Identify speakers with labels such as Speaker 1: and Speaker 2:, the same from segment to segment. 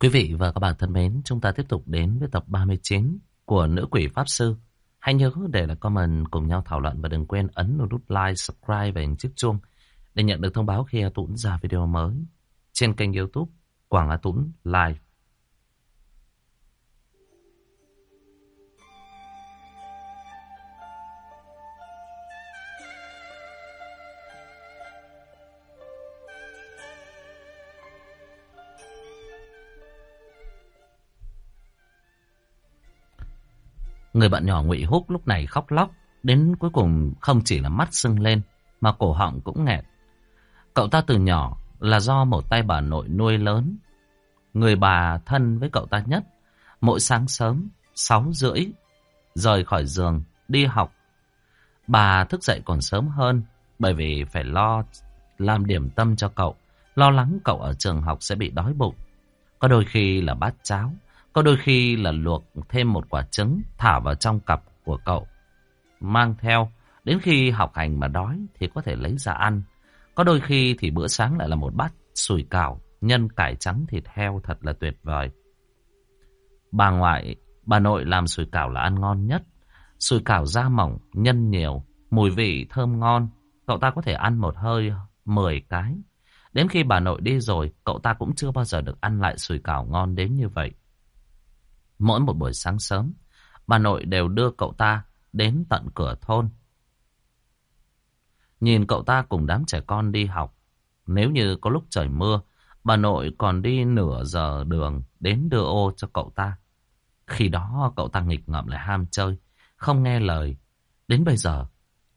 Speaker 1: Quý vị và các bạn thân mến, chúng ta tiếp tục đến với tập 39 của Nữ Quỷ Pháp Sư. Hãy nhớ để lại comment cùng nhau thảo luận và đừng quên ấn nút like, subscribe và hình chiếc chuông để nhận được thông báo khi A Tũng ra video mới trên kênh youtube Quảng A Tũng Live. Người bạn nhỏ Ngụy Húc lúc này khóc lóc, đến cuối cùng không chỉ là mắt sưng lên, mà cổ họng cũng nghẹt. Cậu ta từ nhỏ là do một tay bà nội nuôi lớn. Người bà thân với cậu ta nhất, mỗi sáng sớm, sáu rưỡi, rời khỏi giường, đi học. Bà thức dậy còn sớm hơn, bởi vì phải lo làm điểm tâm cho cậu, lo lắng cậu ở trường học sẽ bị đói bụng. Có đôi khi là bát cháo, có đôi khi là luộc thêm một quả trứng thả vào trong cặp của cậu. Mang theo, đến khi học hành mà đói thì có thể lấy ra ăn. Có đôi khi thì bữa sáng lại là một bát sủi cảo, nhân cải trắng thịt heo thật là tuyệt vời. Bà ngoại, bà nội làm sủi cảo là ăn ngon nhất. Sủi cảo da mỏng, nhân nhiều, mùi vị thơm ngon. Cậu ta có thể ăn một hơi 10 cái. Đến khi bà nội đi rồi, cậu ta cũng chưa bao giờ được ăn lại sủi cảo ngon đến như vậy. Mỗi một buổi sáng sớm, bà nội đều đưa cậu ta đến tận cửa thôn. Nhìn cậu ta cùng đám trẻ con đi học. Nếu như có lúc trời mưa, bà nội còn đi nửa giờ đường đến đưa ô cho cậu ta. Khi đó cậu ta nghịch ngợm lại ham chơi, không nghe lời. Đến bây giờ,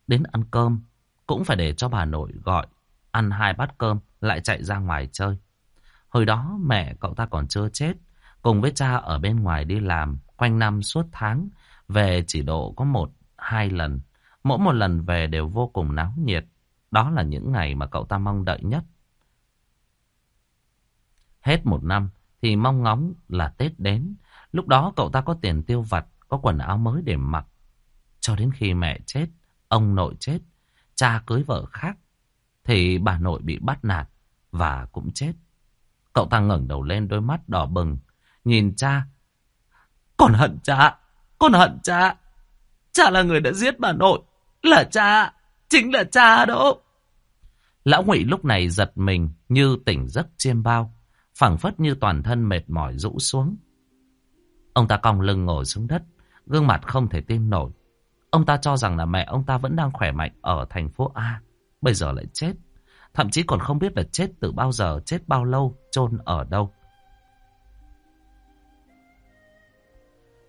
Speaker 1: đến ăn cơm, cũng phải để cho bà nội gọi. Ăn hai bát cơm, lại chạy ra ngoài chơi. Hồi đó mẹ cậu ta còn chưa chết, Cùng với cha ở bên ngoài đi làm, quanh năm suốt tháng, về chỉ độ có một, hai lần. Mỗi một lần về đều vô cùng náo nhiệt. Đó là những ngày mà cậu ta mong đợi nhất. Hết một năm thì mong ngóng là Tết đến. Lúc đó cậu ta có tiền tiêu vặt, có quần áo mới để mặc. Cho đến khi mẹ chết, ông nội chết, cha cưới vợ khác, thì bà nội bị bắt nạt và cũng chết. Cậu ta ngẩng đầu lên đôi mắt đỏ bừng, Nhìn cha. Con hận cha. Con hận cha. Cha là người đã giết bà nội. Là cha. Chính là cha đó. Lão Ngụy lúc này giật mình như tỉnh giấc chiêm bao. phảng phất như toàn thân mệt mỏi rũ xuống. Ông ta cong lưng ngồi xuống đất. Gương mặt không thể tin nổi. Ông ta cho rằng là mẹ ông ta vẫn đang khỏe mạnh ở thành phố A. Bây giờ lại chết. Thậm chí còn không biết là chết từ bao giờ, chết bao lâu, chôn ở đâu.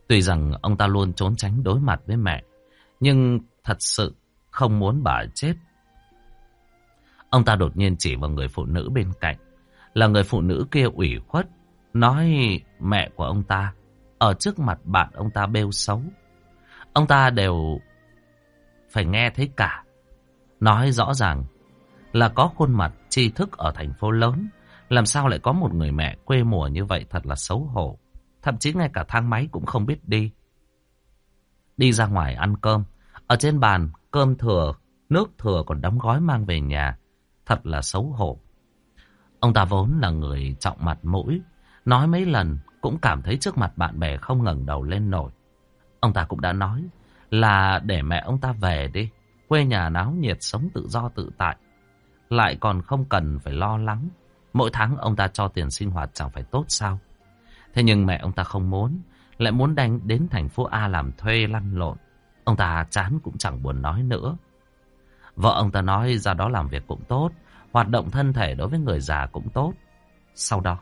Speaker 1: Tuy rằng ông ta luôn trốn tránh đối mặt với mẹ, nhưng thật sự không muốn bà chết. Ông ta đột nhiên chỉ vào người phụ nữ bên cạnh, là người phụ nữ kia ủy khuất, nói mẹ của ông ta ở trước mặt bạn ông ta bêu xấu. Ông ta đều phải nghe thấy cả. Nói rõ ràng là có khuôn mặt tri thức ở thành phố lớn, làm sao lại có một người mẹ quê mùa như vậy thật là xấu hổ. Thậm chí ngay cả thang máy cũng không biết đi. Đi ra ngoài ăn cơm. Ở trên bàn, cơm thừa, nước thừa còn đóng gói mang về nhà. Thật là xấu hổ. Ông ta vốn là người trọng mặt mũi. Nói mấy lần cũng cảm thấy trước mặt bạn bè không ngẩng đầu lên nổi. Ông ta cũng đã nói là để mẹ ông ta về đi. Quê nhà náo nhiệt sống tự do tự tại. Lại còn không cần phải lo lắng. Mỗi tháng ông ta cho tiền sinh hoạt chẳng phải tốt sao. Thế nhưng mẹ ông ta không muốn, lại muốn đánh đến thành phố A làm thuê lăn lộn. Ông ta chán cũng chẳng buồn nói nữa. Vợ ông ta nói ra đó làm việc cũng tốt, hoạt động thân thể đối với người già cũng tốt. Sau đó,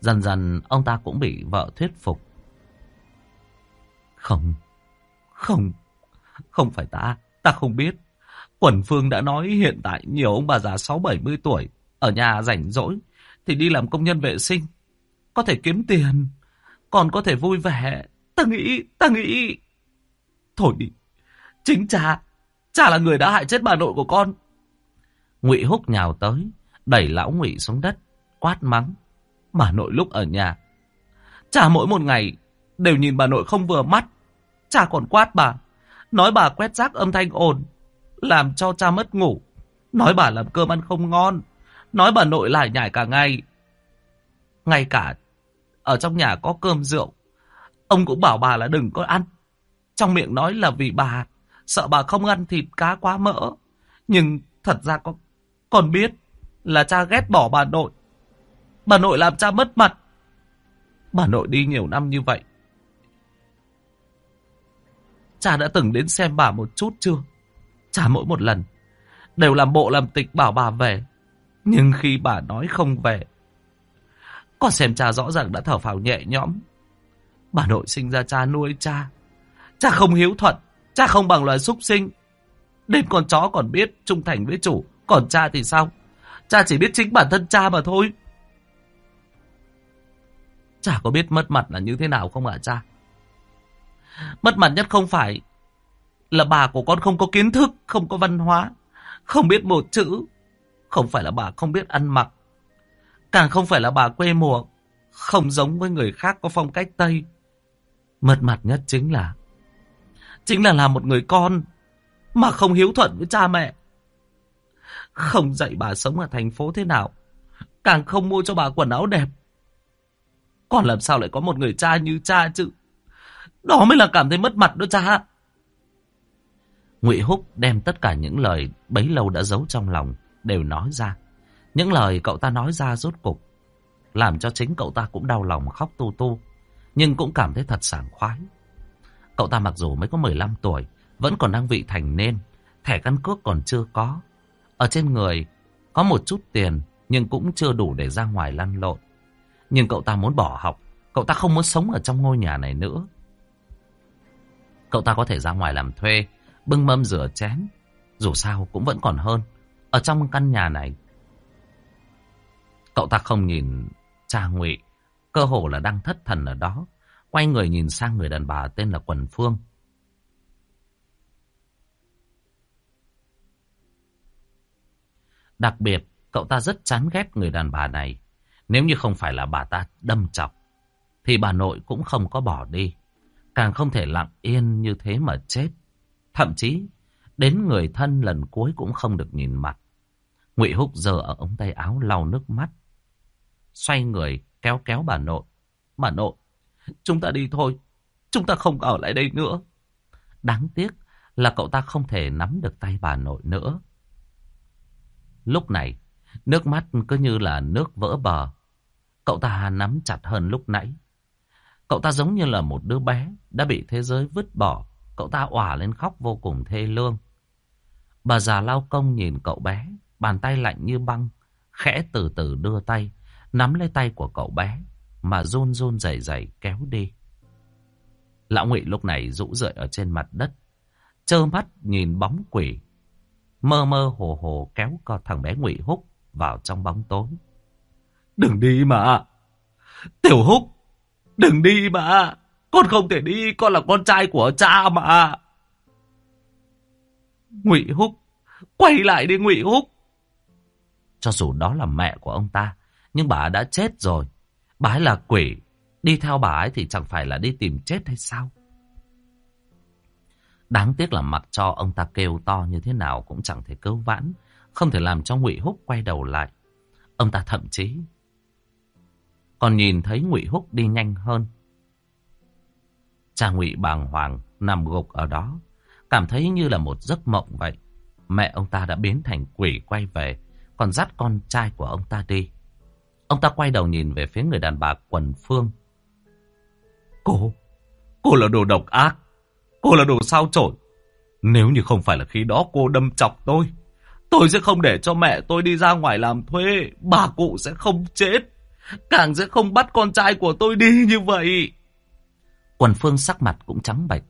Speaker 1: dần dần ông ta cũng bị vợ thuyết phục. Không, không, không phải ta, ta không biết. Quần Phương đã nói hiện tại nhiều ông bà già 6-70 tuổi ở nhà rảnh rỗi thì đi làm công nhân vệ sinh có thể kiếm tiền, còn có thể vui vẻ. Ta nghĩ, ta nghĩ... Thôi đi, chính cha, cha là người đã hại chết bà nội của con. Ngụy Húc nhào tới, đẩy lão Ngụy xuống đất, quát mắng. Bà nội lúc ở nhà, cha mỗi một ngày đều nhìn bà nội không vừa mắt. Cha còn quát bà, nói bà quét rác âm thanh ồn, làm cho cha mất ngủ. Nói bà làm cơm ăn không ngon, nói bà nội lại nhải cả ngày. Ngay cả ở trong nhà có cơm rượu. Ông cũng bảo bà là đừng có ăn. Trong miệng nói là vì bà sợ bà không ăn thịt cá quá mỡ. Nhưng thật ra con, con biết là cha ghét bỏ bà nội. Bà nội làm cha mất mặt. Bà nội đi nhiều năm như vậy. Cha đã từng đến xem bà một chút chưa? Cha mỗi một lần đều làm bộ làm tịch bảo bà về. Nhưng khi bà nói không về, con xem cha rõ ràng đã thở phào nhẹ nhõm. Bà nội sinh ra cha nuôi cha. Cha không hiếu thuận, cha không bằng loài súc sinh. Đến con chó còn biết trung thành với chủ, còn cha thì sao? Cha chỉ biết chính bản thân cha mà thôi. Chả có biết mất mặt là như thế nào không ạ cha? Mất mặt nhất không phải là bà của con không có kiến thức, không có văn hóa, không biết một chữ. Không phải là bà không biết ăn mặc. Càng không phải là bà quê mùa, không giống với người khác có phong cách Tây. Mất mặt nhất chính là chính là là một người con mà không hiếu thuận với cha mẹ. Không dạy bà sống ở thành phố thế nào, càng không mua cho bà quần áo đẹp. Còn làm sao lại có một người cha như cha chứ? Đó mới là cảm thấy mất mặt đó cha. Ngụy Húc đem tất cả những lời bấy lâu đã giấu trong lòng đều nói ra. Những lời cậu ta nói ra rốt cục làm cho chính cậu ta cũng đau lòng khóc tu tu, nhưng cũng cảm thấy thật sảng khoái. Cậu ta mặc dù mới có 15 tuổi, vẫn còn đang vị thành nên, thẻ căn cước còn chưa có. Ở trên người có một chút tiền nhưng cũng chưa đủ để ra ngoài lăn lộn. Nhưng cậu ta muốn bỏ học, cậu ta không muốn sống ở trong ngôi nhà này nữa. Cậu ta có thể ra ngoài làm thuê, bưng mâm rửa chén. Dù sao cũng vẫn còn hơn. Ở trong căn nhà này, cậu ta không nhìn cha ngụy, cơ hồ là đang thất thần ở đó. Quay người nhìn sang người đàn bà tên là Quần Phương. Đặc biệt, cậu ta rất chán ghét người đàn bà này. Nếu như không phải là bà ta đâm chọc, thì bà nội cũng không có bỏ đi. Càng không thể lặng yên như thế mà chết. Thậm chí, đến người thân lần cuối cũng không được nhìn mặt. Ngụy Húc giờ ở ống tay áo lau nước mắt. Xoay người, kéo kéo bà nội. Bà nội, chúng ta đi thôi. Chúng ta không ở lại đây nữa. Đáng tiếc là cậu ta không thể nắm được tay bà nội nữa. Lúc này, nước mắt cứ như là nước vỡ bờ. Cậu ta nắm chặt hơn lúc nãy. Cậu ta giống như là một đứa bé đã bị thế giới vứt bỏ. Cậu ta òa lên khóc vô cùng thê lương. Bà già lao công nhìn cậu bé, bàn tay lạnh như băng, khẽ từ từ đưa tay, nắm lấy tay của cậu bé, mà run run rẩy rẩy kéo đi. Lão Ngụy lúc này rũ rượi ở trên mặt đất, trơ mắt nhìn bóng quỷ, mơ mơ hồ hồ kéo con thằng bé Ngụy Húc vào trong bóng tối. Đừng đi mà, Tiểu Húc, đừng đi mà. Con không thể đi, con là con trai của cha mà. Ngụy Húc, quay lại đi Ngụy Húc. Cho dù đó là mẹ của ông ta, nhưng bà ấy đã chết rồi. Bà ấy là quỷ, đi theo bà ấy thì chẳng phải là đi tìm chết hay sao? Đáng tiếc là mặc cho ông ta kêu to như thế nào cũng chẳng thể cứu vãn, không thể làm cho Ngụy Húc quay đầu lại. Ông ta thậm chí còn nhìn thấy Ngụy Húc đi nhanh hơn. Cha Ngụy bàng hoàng nằm gục ở đó, cảm thấy như là một giấc mộng vậy. Mẹ ông ta đã biến thành quỷ quay về, còn dắt con trai của ông ta đi. Ông ta quay đầu nhìn về phía người đàn bà quần phương. Cô, cô là đồ độc ác, cô là đồ sao trộn. Nếu như không phải là khi đó cô đâm chọc tôi, tôi sẽ không để cho mẹ tôi đi ra ngoài làm thuê, bà cụ sẽ không chết. Càng sẽ không bắt con trai của tôi đi như vậy. Quần phương sắc mặt cũng trắng bệch.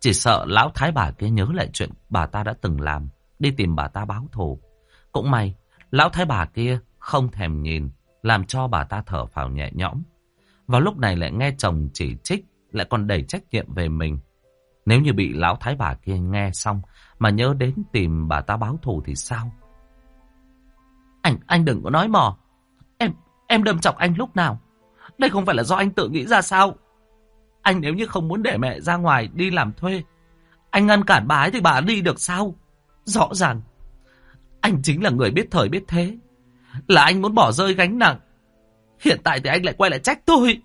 Speaker 1: Chỉ sợ lão thái bà kia nhớ lại chuyện bà ta đã từng làm. Đi tìm bà ta báo thù. Cũng may, lão thái bà kia không thèm nhìn. Làm cho bà ta thở phào nhẹ nhõm. Vào lúc này lại nghe chồng chỉ trích. Lại còn đẩy trách nhiệm về mình. Nếu như bị lão thái bà kia nghe xong. Mà nhớ đến tìm bà ta báo thù thì sao? Anh, anh đừng có nói mò. Em, em đâm chọc anh lúc nào? Đây không phải là do anh tự nghĩ ra sao? Anh nếu như không muốn để mẹ ra ngoài đi làm thuê, anh ngăn cản bà ấy thì bà ấy đi được sao? Rõ ràng, anh chính là người biết thời biết thế. Là anh muốn bỏ rơi gánh nặng. Hiện tại thì anh lại quay lại trách tôi.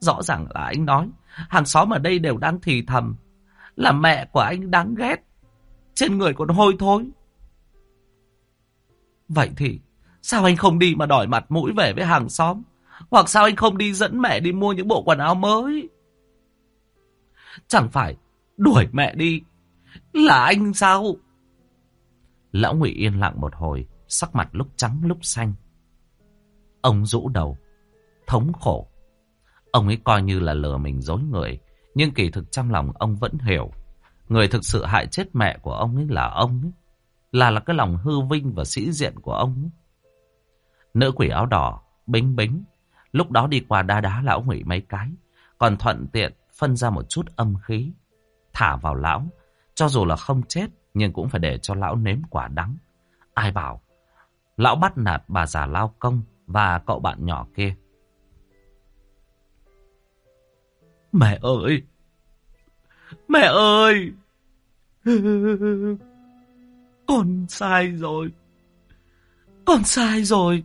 Speaker 1: Rõ ràng là anh nói, hàng xóm ở đây đều đang thì thầm, là mẹ của anh đáng ghét, trên người còn hôi thối. Vậy thì, sao anh không đi mà đòi mặt mũi về với hàng xóm? Hoặc sao anh không đi dẫn mẹ đi mua những bộ quần áo mới? Chẳng phải đuổi mẹ đi là anh sao? Lão Ngụy yên lặng một hồi, sắc mặt lúc trắng lúc xanh. Ông rũ đầu, thống khổ. Ông ấy coi như là lừa mình dối người, nhưng kỳ thực trong lòng ông vẫn hiểu. Người thực sự hại chết mẹ của ông ấy là ông ấy. Là là cái lòng hư vinh và sĩ diện của ông ấy. Nữ quỷ áo đỏ, bính bính, lúc đó đi qua đa đá lão ngụy mấy cái, còn thuận tiện phân ra một chút âm khí, thả vào lão, cho dù là không chết, nhưng cũng phải để cho lão nếm quả đắng. Ai bảo, lão bắt nạt bà già lao công và cậu bạn nhỏ kia. Mẹ ơi! Mẹ ơi! Con sai rồi! Con sai rồi!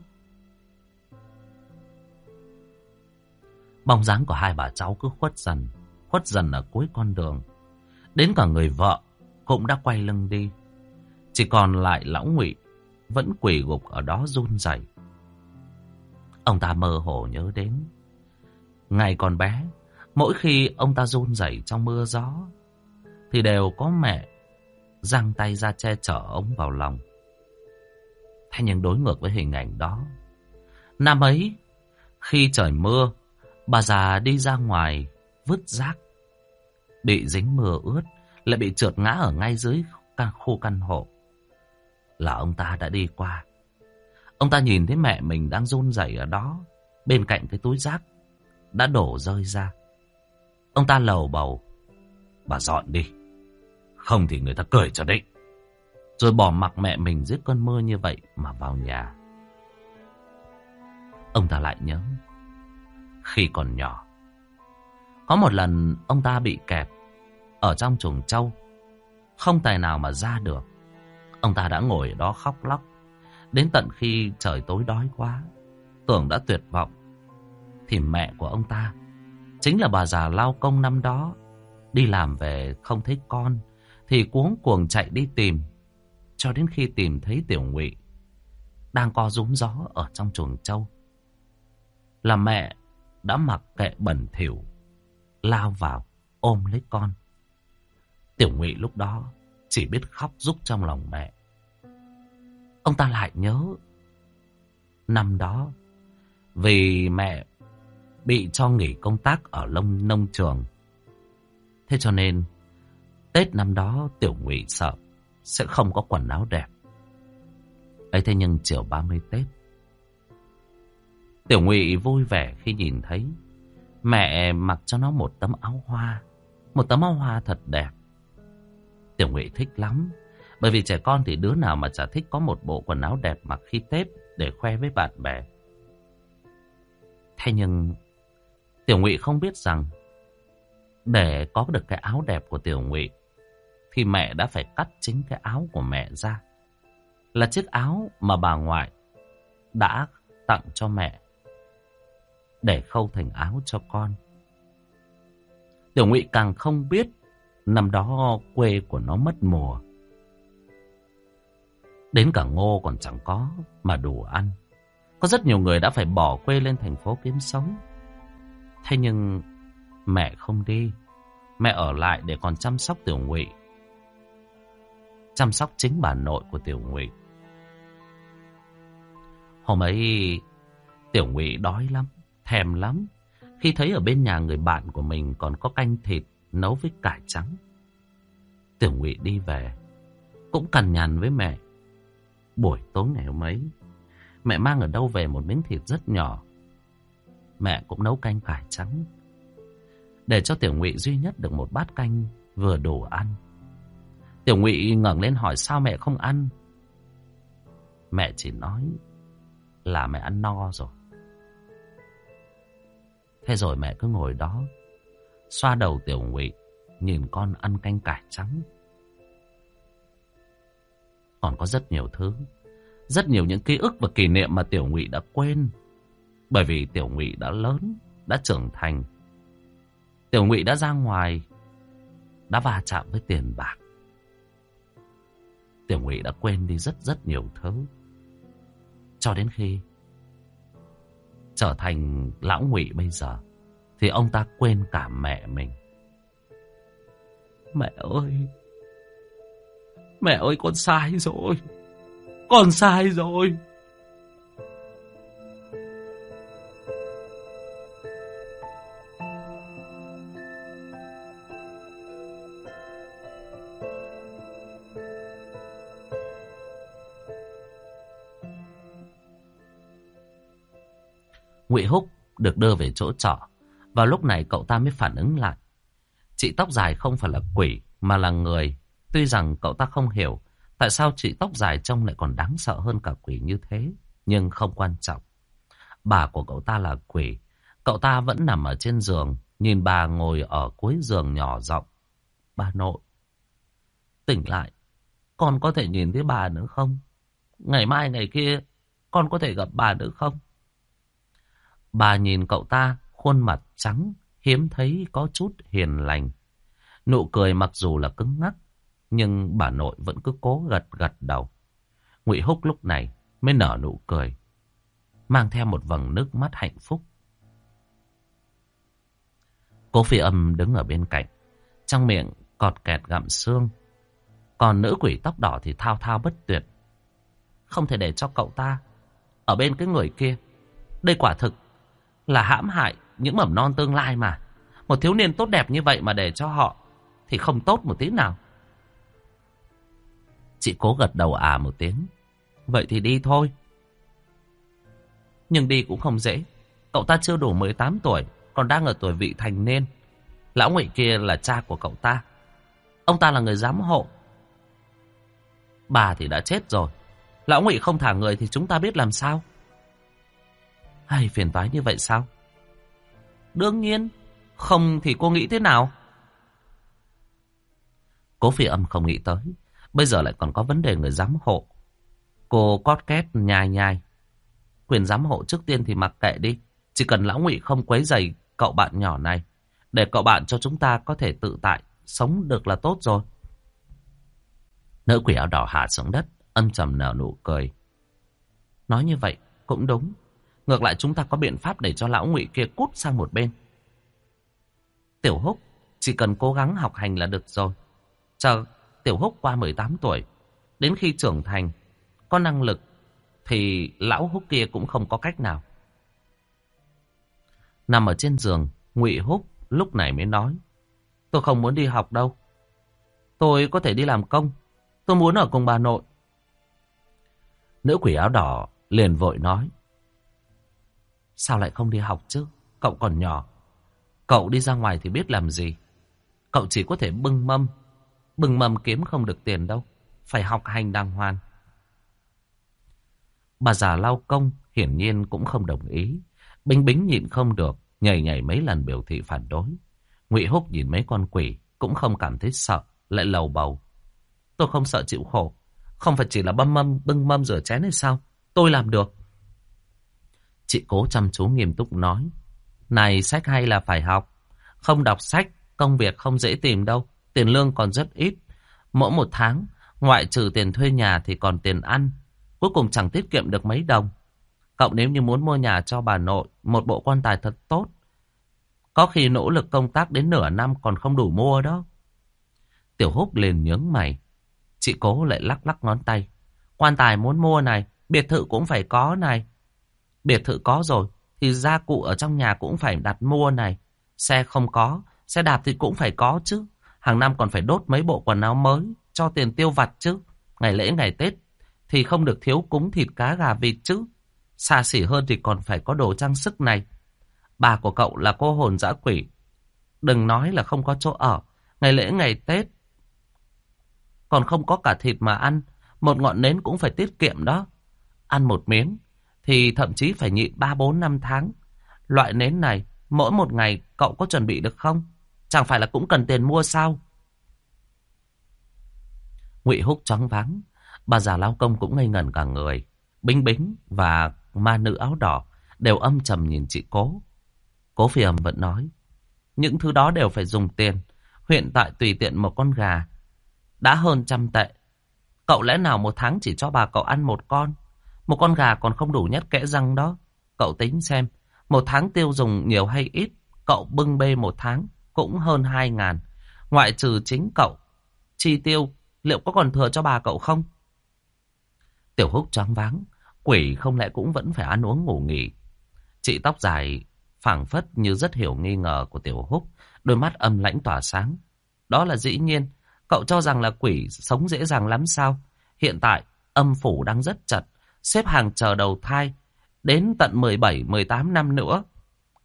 Speaker 1: Bóng dáng của hai bà cháu cứ khuất dần, khuất dần ở cuối con đường. Đến cả người vợ cũng đã quay lưng đi. Chỉ còn lại lão ngụy vẫn quỳ gục ở đó run rẩy. Ông ta mơ hồ nhớ đến. Ngày còn bé, mỗi khi ông ta run rẩy trong mưa gió, thì đều có mẹ giang tay ra che chở ông vào lòng. Thế nhưng đối ngược với hình ảnh đó, năm ấy, khi trời mưa, bà già đi ra ngoài vứt rác, bị dính mưa ướt, lại bị trượt ngã ở ngay dưới căn khu căn hộ. Là ông ta đã đi qua. Ông ta nhìn thấy mẹ mình đang run rẩy ở đó, bên cạnh cái túi rác đã đổ rơi ra. Ông ta lầu bầu, bà dọn đi, không thì người ta cười cho đấy. Rồi bỏ mặc mẹ mình dưới cơn mưa như vậy mà vào nhà. Ông ta lại nhớ, khi còn nhỏ, có một lần ông ta bị kẹp ở trong chuồng trâu, không tài nào mà ra được. Ông ta đã ngồi ở đó khóc lóc, đến tận khi trời tối đói quá, tưởng đã tuyệt vọng, thì mẹ của ông ta chính là bà già lao công năm đó, đi làm về không thấy con, thì cuống cuồng chạy đi tìm, cho đến khi tìm thấy tiểu ngụy đang co rúm gió ở trong chuồng trâu. Là mẹ đã mặc kệ bẩn thỉu lao vào ôm lấy con. Tiểu Ngụy lúc đó chỉ biết khóc giúp trong lòng mẹ. Ông ta lại nhớ năm đó vì mẹ bị cho nghỉ công tác ở lông nông trường. Thế cho nên Tết năm đó Tiểu Ngụy sợ sẽ không có quần áo đẹp. ấy thế nhưng chiều 30 Tết Tiểu Ngụy vui vẻ khi nhìn thấy mẹ mặc cho nó một tấm áo hoa, một tấm áo hoa thật đẹp. Tiểu Ngụy thích lắm, bởi vì trẻ con thì đứa nào mà chả thích có một bộ quần áo đẹp mặc khi Tết để khoe với bạn bè. Thế nhưng Tiểu Ngụy không biết rằng để có được cái áo đẹp của Tiểu Ngụy thì mẹ đã phải cắt chính cái áo của mẹ ra. Là chiếc áo mà bà ngoại đã tặng cho mẹ để khâu thành áo cho con. Tiểu Ngụy càng không biết năm đó quê của nó mất mùa. Đến cả ngô còn chẳng có mà đủ ăn. Có rất nhiều người đã phải bỏ quê lên thành phố kiếm sống. Thế nhưng mẹ không đi. Mẹ ở lại để còn chăm sóc Tiểu Ngụy. Chăm sóc chính bà nội của Tiểu Ngụy. Hôm ấy, Tiểu Ngụy đói lắm. Thèm lắm. Khi thấy ở bên nhà người bạn của mình còn có canh thịt nấu với cải trắng. Tiểu Ngụy đi về. Cũng cằn nhằn với mẹ. Buổi tối ngày hôm ấy, mẹ mang ở đâu về một miếng thịt rất nhỏ. Mẹ cũng nấu canh cải trắng. Để cho Tiểu Ngụy duy nhất được một bát canh vừa đủ ăn. Tiểu Ngụy ngẩng lên hỏi sao mẹ không ăn. Mẹ chỉ nói là mẹ ăn no rồi. Thế rồi mẹ cứ ngồi đó, xoa đầu tiểu ngụy, nhìn con ăn canh cải trắng. Còn có rất nhiều thứ, rất nhiều những ký ức và kỷ niệm mà tiểu ngụy đã quên. Bởi vì tiểu ngụy đã lớn, đã trưởng thành, Tiểu Ngụy đã ra ngoài, đã va chạm với tiền bạc. Tiểu Ngụy đã quên đi rất rất nhiều thứ. Cho đến khi trở thành lão Ngụy bây giờ, thì ông ta quên cả mẹ mình. Mẹ ơi! Mẹ ơi con sai rồi! Con sai rồi! Ngụy Húc được đưa về chỗ trọ. Vào lúc này cậu ta mới phản ứng lại. Chị tóc dài không phải là quỷ mà là người. Tuy rằng cậu ta không hiểu tại sao chị tóc dài trông lại còn đáng sợ hơn cả quỷ như thế. Nhưng không quan trọng. Bà của cậu ta là quỷ. Cậu ta vẫn nằm ở trên giường. Nhìn bà ngồi ở cuối giường nhỏ rộng Bà nội. Tỉnh lại. Con có thể nhìn thấy bà nữa không? Ngày mai ngày kia. Con có thể gặp bà nữa không? Bà nhìn cậu ta, khuôn mặt trắng, hiếm thấy có chút hiền lành. Nụ cười mặc dù là cứng ngắc, nhưng bà nội vẫn cứ cố gật gật đầu. Ngụy Húc lúc này mới nở nụ cười, mang theo một vầng nước mắt hạnh phúc. Cố phi âm đứng ở bên cạnh, trong miệng cọt kẹt gặm xương. Còn nữ quỷ tóc đỏ thì thao thao bất tuyệt. Không thể để cho cậu ta ở bên cái người kia. Đây quả thực là hãm hại những mầm non tương lai mà. Một thiếu niên tốt đẹp như vậy mà để cho họ thì không tốt một tí nào. Chị cố gật đầu à một tiếng. Vậy thì đi thôi. Nhưng đi cũng không dễ. Cậu ta chưa đủ 18 tuổi, còn đang ở tuổi vị thành niên. Lão Ngụy kia là cha của cậu ta. Ông ta là người giám hộ. Bà thì đã chết rồi. Lão Ngụy không thả người thì chúng ta biết làm sao. Hay phiền toái như vậy sao? Đương nhiên, không thì cô nghĩ thế nào? Cố phi âm không nghĩ tới, bây giờ lại còn có vấn đề người giám hộ. Cô cót két nhai nhai. Quyền giám hộ trước tiên thì mặc kệ đi, chỉ cần lão ngụy không quấy dày cậu bạn nhỏ này, để cậu bạn cho chúng ta có thể tự tại, sống được là tốt rồi. Nữ quỷ áo đỏ hạ xuống đất, âm trầm nở nụ cười. Nói như vậy cũng đúng. Ngược lại chúng ta có biện pháp để cho lão ngụy kia cút sang một bên. Tiểu Húc chỉ cần cố gắng học hành là được rồi. Chờ Tiểu Húc qua 18 tuổi, đến khi trưởng thành, có năng lực, thì lão Húc kia cũng không có cách nào. Nằm ở trên giường, ngụy Húc lúc này mới nói, tôi không muốn đi học đâu. Tôi có thể đi làm công, tôi muốn ở cùng bà nội. Nữ quỷ áo đỏ liền vội nói, Sao lại không đi học chứ? Cậu còn nhỏ. Cậu đi ra ngoài thì biết làm gì. Cậu chỉ có thể bưng mâm. Bưng mâm kiếm không được tiền đâu. Phải học hành đàng hoàng. Bà già lao công hiển nhiên cũng không đồng ý. Bính bính nhịn không được. Nhảy nhảy mấy lần biểu thị phản đối. ngụy Húc nhìn mấy con quỷ. Cũng không cảm thấy sợ. Lại lầu bầu. Tôi không sợ chịu khổ. Không phải chỉ là băm mâm, bưng mâm rửa chén hay sao? Tôi làm được. Chị cố chăm chú nghiêm túc nói. Này sách hay là phải học. Không đọc sách, công việc không dễ tìm đâu. Tiền lương còn rất ít. Mỗi một tháng, ngoại trừ tiền thuê nhà thì còn tiền ăn. Cuối cùng chẳng tiết kiệm được mấy đồng. Cậu nếu như muốn mua nhà cho bà nội, một bộ quan tài thật tốt. Có khi nỗ lực công tác đến nửa năm còn không đủ mua đó. Tiểu húc liền nhướng mày. Chị cố lại lắc lắc ngón tay. Quan tài muốn mua này, biệt thự cũng phải có này. Biệt thự có rồi, thì gia cụ ở trong nhà cũng phải đặt mua này. Xe không có, xe đạp thì cũng phải có chứ. Hàng năm còn phải đốt mấy bộ quần áo mới, cho tiền tiêu vặt chứ. Ngày lễ ngày Tết thì không được thiếu cúng thịt cá gà vịt chứ. Xa xỉ hơn thì còn phải có đồ trang sức này. Bà của cậu là cô hồn dã quỷ. Đừng nói là không có chỗ ở. Ngày lễ ngày Tết còn không có cả thịt mà ăn. Một ngọn nến cũng phải tiết kiệm đó. Ăn một miếng thì thậm chí phải nhịn 3, 4, năm tháng. Loại nến này, mỗi một ngày cậu có chuẩn bị được không? Chẳng phải là cũng cần tiền mua sao? Ngụy Húc trắng vắng, bà già lao công cũng ngây ngẩn cả người. Bính Bính và ma nữ áo đỏ đều âm trầm nhìn chị Cố. Cố phi âm vẫn nói, Những thứ đó đều phải dùng tiền. Hiện tại tùy tiện một con gà đã hơn trăm tệ. Cậu lẽ nào một tháng chỉ cho bà cậu ăn một con? Một con gà còn không đủ nhất kẽ răng đó. Cậu tính xem, một tháng tiêu dùng nhiều hay ít, cậu bưng bê một tháng cũng hơn hai ngàn. Ngoại trừ chính cậu, chi tiêu, liệu có còn thừa cho bà cậu không? Tiểu húc choáng váng, quỷ không lẽ cũng vẫn phải ăn uống ngủ nghỉ. Chị tóc dài phảng phất như rất hiểu nghi ngờ của tiểu húc, đôi mắt âm lãnh tỏa sáng. Đó là dĩ nhiên, cậu cho rằng là quỷ sống dễ dàng lắm sao? Hiện tại, âm phủ đang rất chật, xếp hàng chờ đầu thai, đến tận 17-18 năm nữa.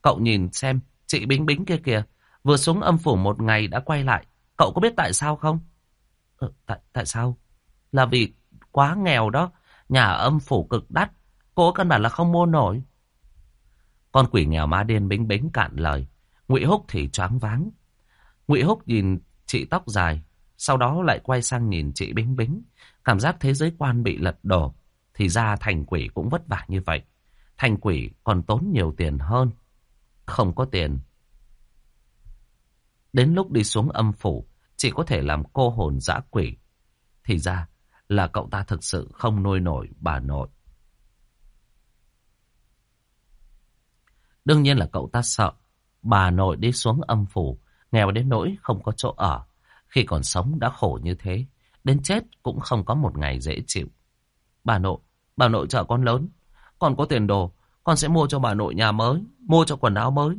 Speaker 1: Cậu nhìn xem, chị Bính Bính kia kìa, vừa xuống âm phủ một ngày đã quay lại. Cậu có biết tại sao không? Ừ, tại, tại sao? Là vì quá nghèo đó, nhà âm phủ cực đắt, cô căn bản là không mua nổi. Con quỷ nghèo ma điên Bính Bính cạn lời, Ngụy Húc thì choáng váng. Ngụy Húc nhìn chị tóc dài, sau đó lại quay sang nhìn chị Bính Bính, cảm giác thế giới quan bị lật đổ. Thì ra thành quỷ cũng vất vả như vậy. Thành quỷ còn tốn nhiều tiền hơn. Không có tiền. Đến lúc đi xuống âm phủ, chỉ có thể làm cô hồn dã quỷ. Thì ra là cậu ta thực sự không nuôi nổi bà nội. Đương nhiên là cậu ta sợ. Bà nội đi xuống âm phủ, nghèo đến nỗi không có chỗ ở. Khi còn sống đã khổ như thế, đến chết cũng không có một ngày dễ chịu. Bà nội, bà nội trợ con lớn, con có tiền đồ, con sẽ mua cho bà nội nhà mới, mua cho quần áo mới,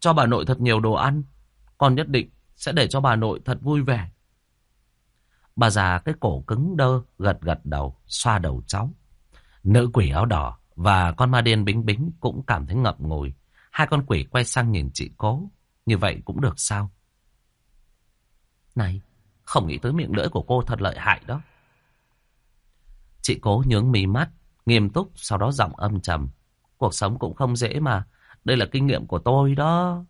Speaker 1: cho bà nội thật nhiều đồ ăn. Con nhất định sẽ để cho bà nội thật vui vẻ. Bà già cái cổ cứng đơ, gật gật đầu, xoa đầu cháu. Nữ quỷ áo đỏ và con ma điên bính bính cũng cảm thấy ngậm ngùi. Hai con quỷ quay sang nhìn chị cố. Như vậy cũng được sao? Này, không nghĩ tới miệng lưỡi của cô thật lợi hại đó. Chị cố nhướng mí mắt, nghiêm túc, sau đó giọng âm trầm. Cuộc sống cũng không dễ mà, đây là kinh nghiệm của tôi đó.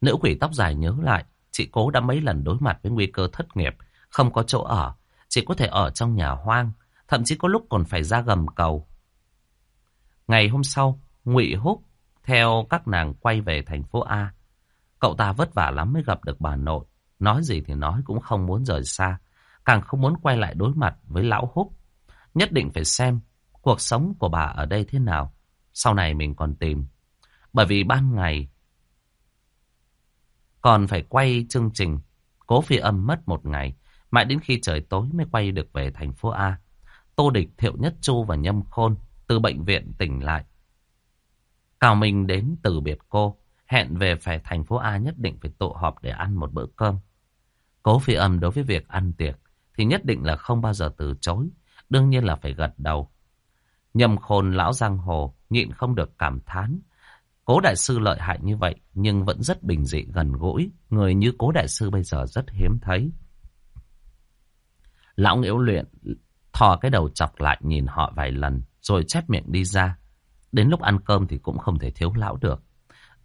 Speaker 1: Nữ quỷ tóc dài nhớ lại, chị cố đã mấy lần đối mặt với nguy cơ thất nghiệp, không có chỗ ở, chỉ có thể ở trong nhà hoang, thậm chí có lúc còn phải ra gầm cầu. Ngày hôm sau, Ngụy Húc theo các nàng quay về thành phố A. Cậu ta vất vả lắm mới gặp được bà nội. Nói gì thì nói cũng không muốn rời xa. Càng không muốn quay lại đối mặt với lão Húc. Nhất định phải xem cuộc sống của bà ở đây thế nào. Sau này mình còn tìm. Bởi vì ban ngày còn phải quay chương trình. Cố phi âm mất một ngày. Mãi đến khi trời tối mới quay được về thành phố A. Tô Địch, Thiệu Nhất Chu và Nhâm Khôn từ bệnh viện tỉnh lại. Cao Minh đến từ biệt cô, hẹn về phải thành phố A nhất định phải tụ họp để ăn một bữa cơm. Cố phi âm đối với việc ăn tiệc thì nhất định là không bao giờ từ chối, đương nhiên là phải gật đầu. Nhầm khôn lão giang hồ, nhịn không được cảm thán. Cố đại sư lợi hại như vậy, nhưng vẫn rất bình dị gần gũi. Người như cố đại sư bây giờ rất hiếm thấy. Lão nghĩa luyện, thò cái đầu chọc lại nhìn họ vài lần, rồi chép miệng đi ra. Đến lúc ăn cơm thì cũng không thể thiếu lão được.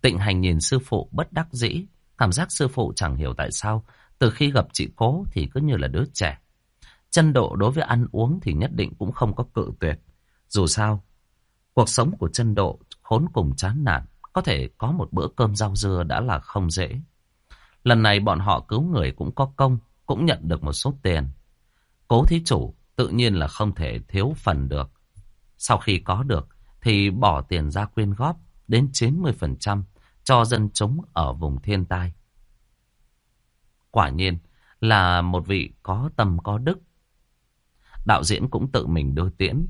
Speaker 1: Tịnh hành nhìn sư phụ bất đắc dĩ, cảm giác sư phụ chẳng hiểu tại sao, từ khi gặp chị cố thì cứ như là đứa trẻ. Chân độ đối với ăn uống thì nhất định cũng không có cự tuyệt. Dù sao, cuộc sống của chân độ khốn cùng chán nản, có thể có một bữa cơm rau dưa đã là không dễ. Lần này bọn họ cứu người cũng có công, cũng nhận được một số tiền. Cố thí chủ tự nhiên là không thể thiếu phần được. Sau khi có được thì bỏ tiền ra quyên góp đến 90% cho dân chúng ở vùng thiên tai. Quả nhiên là một vị có tâm có đức. Đạo diễn cũng tự mình đưa tiễn.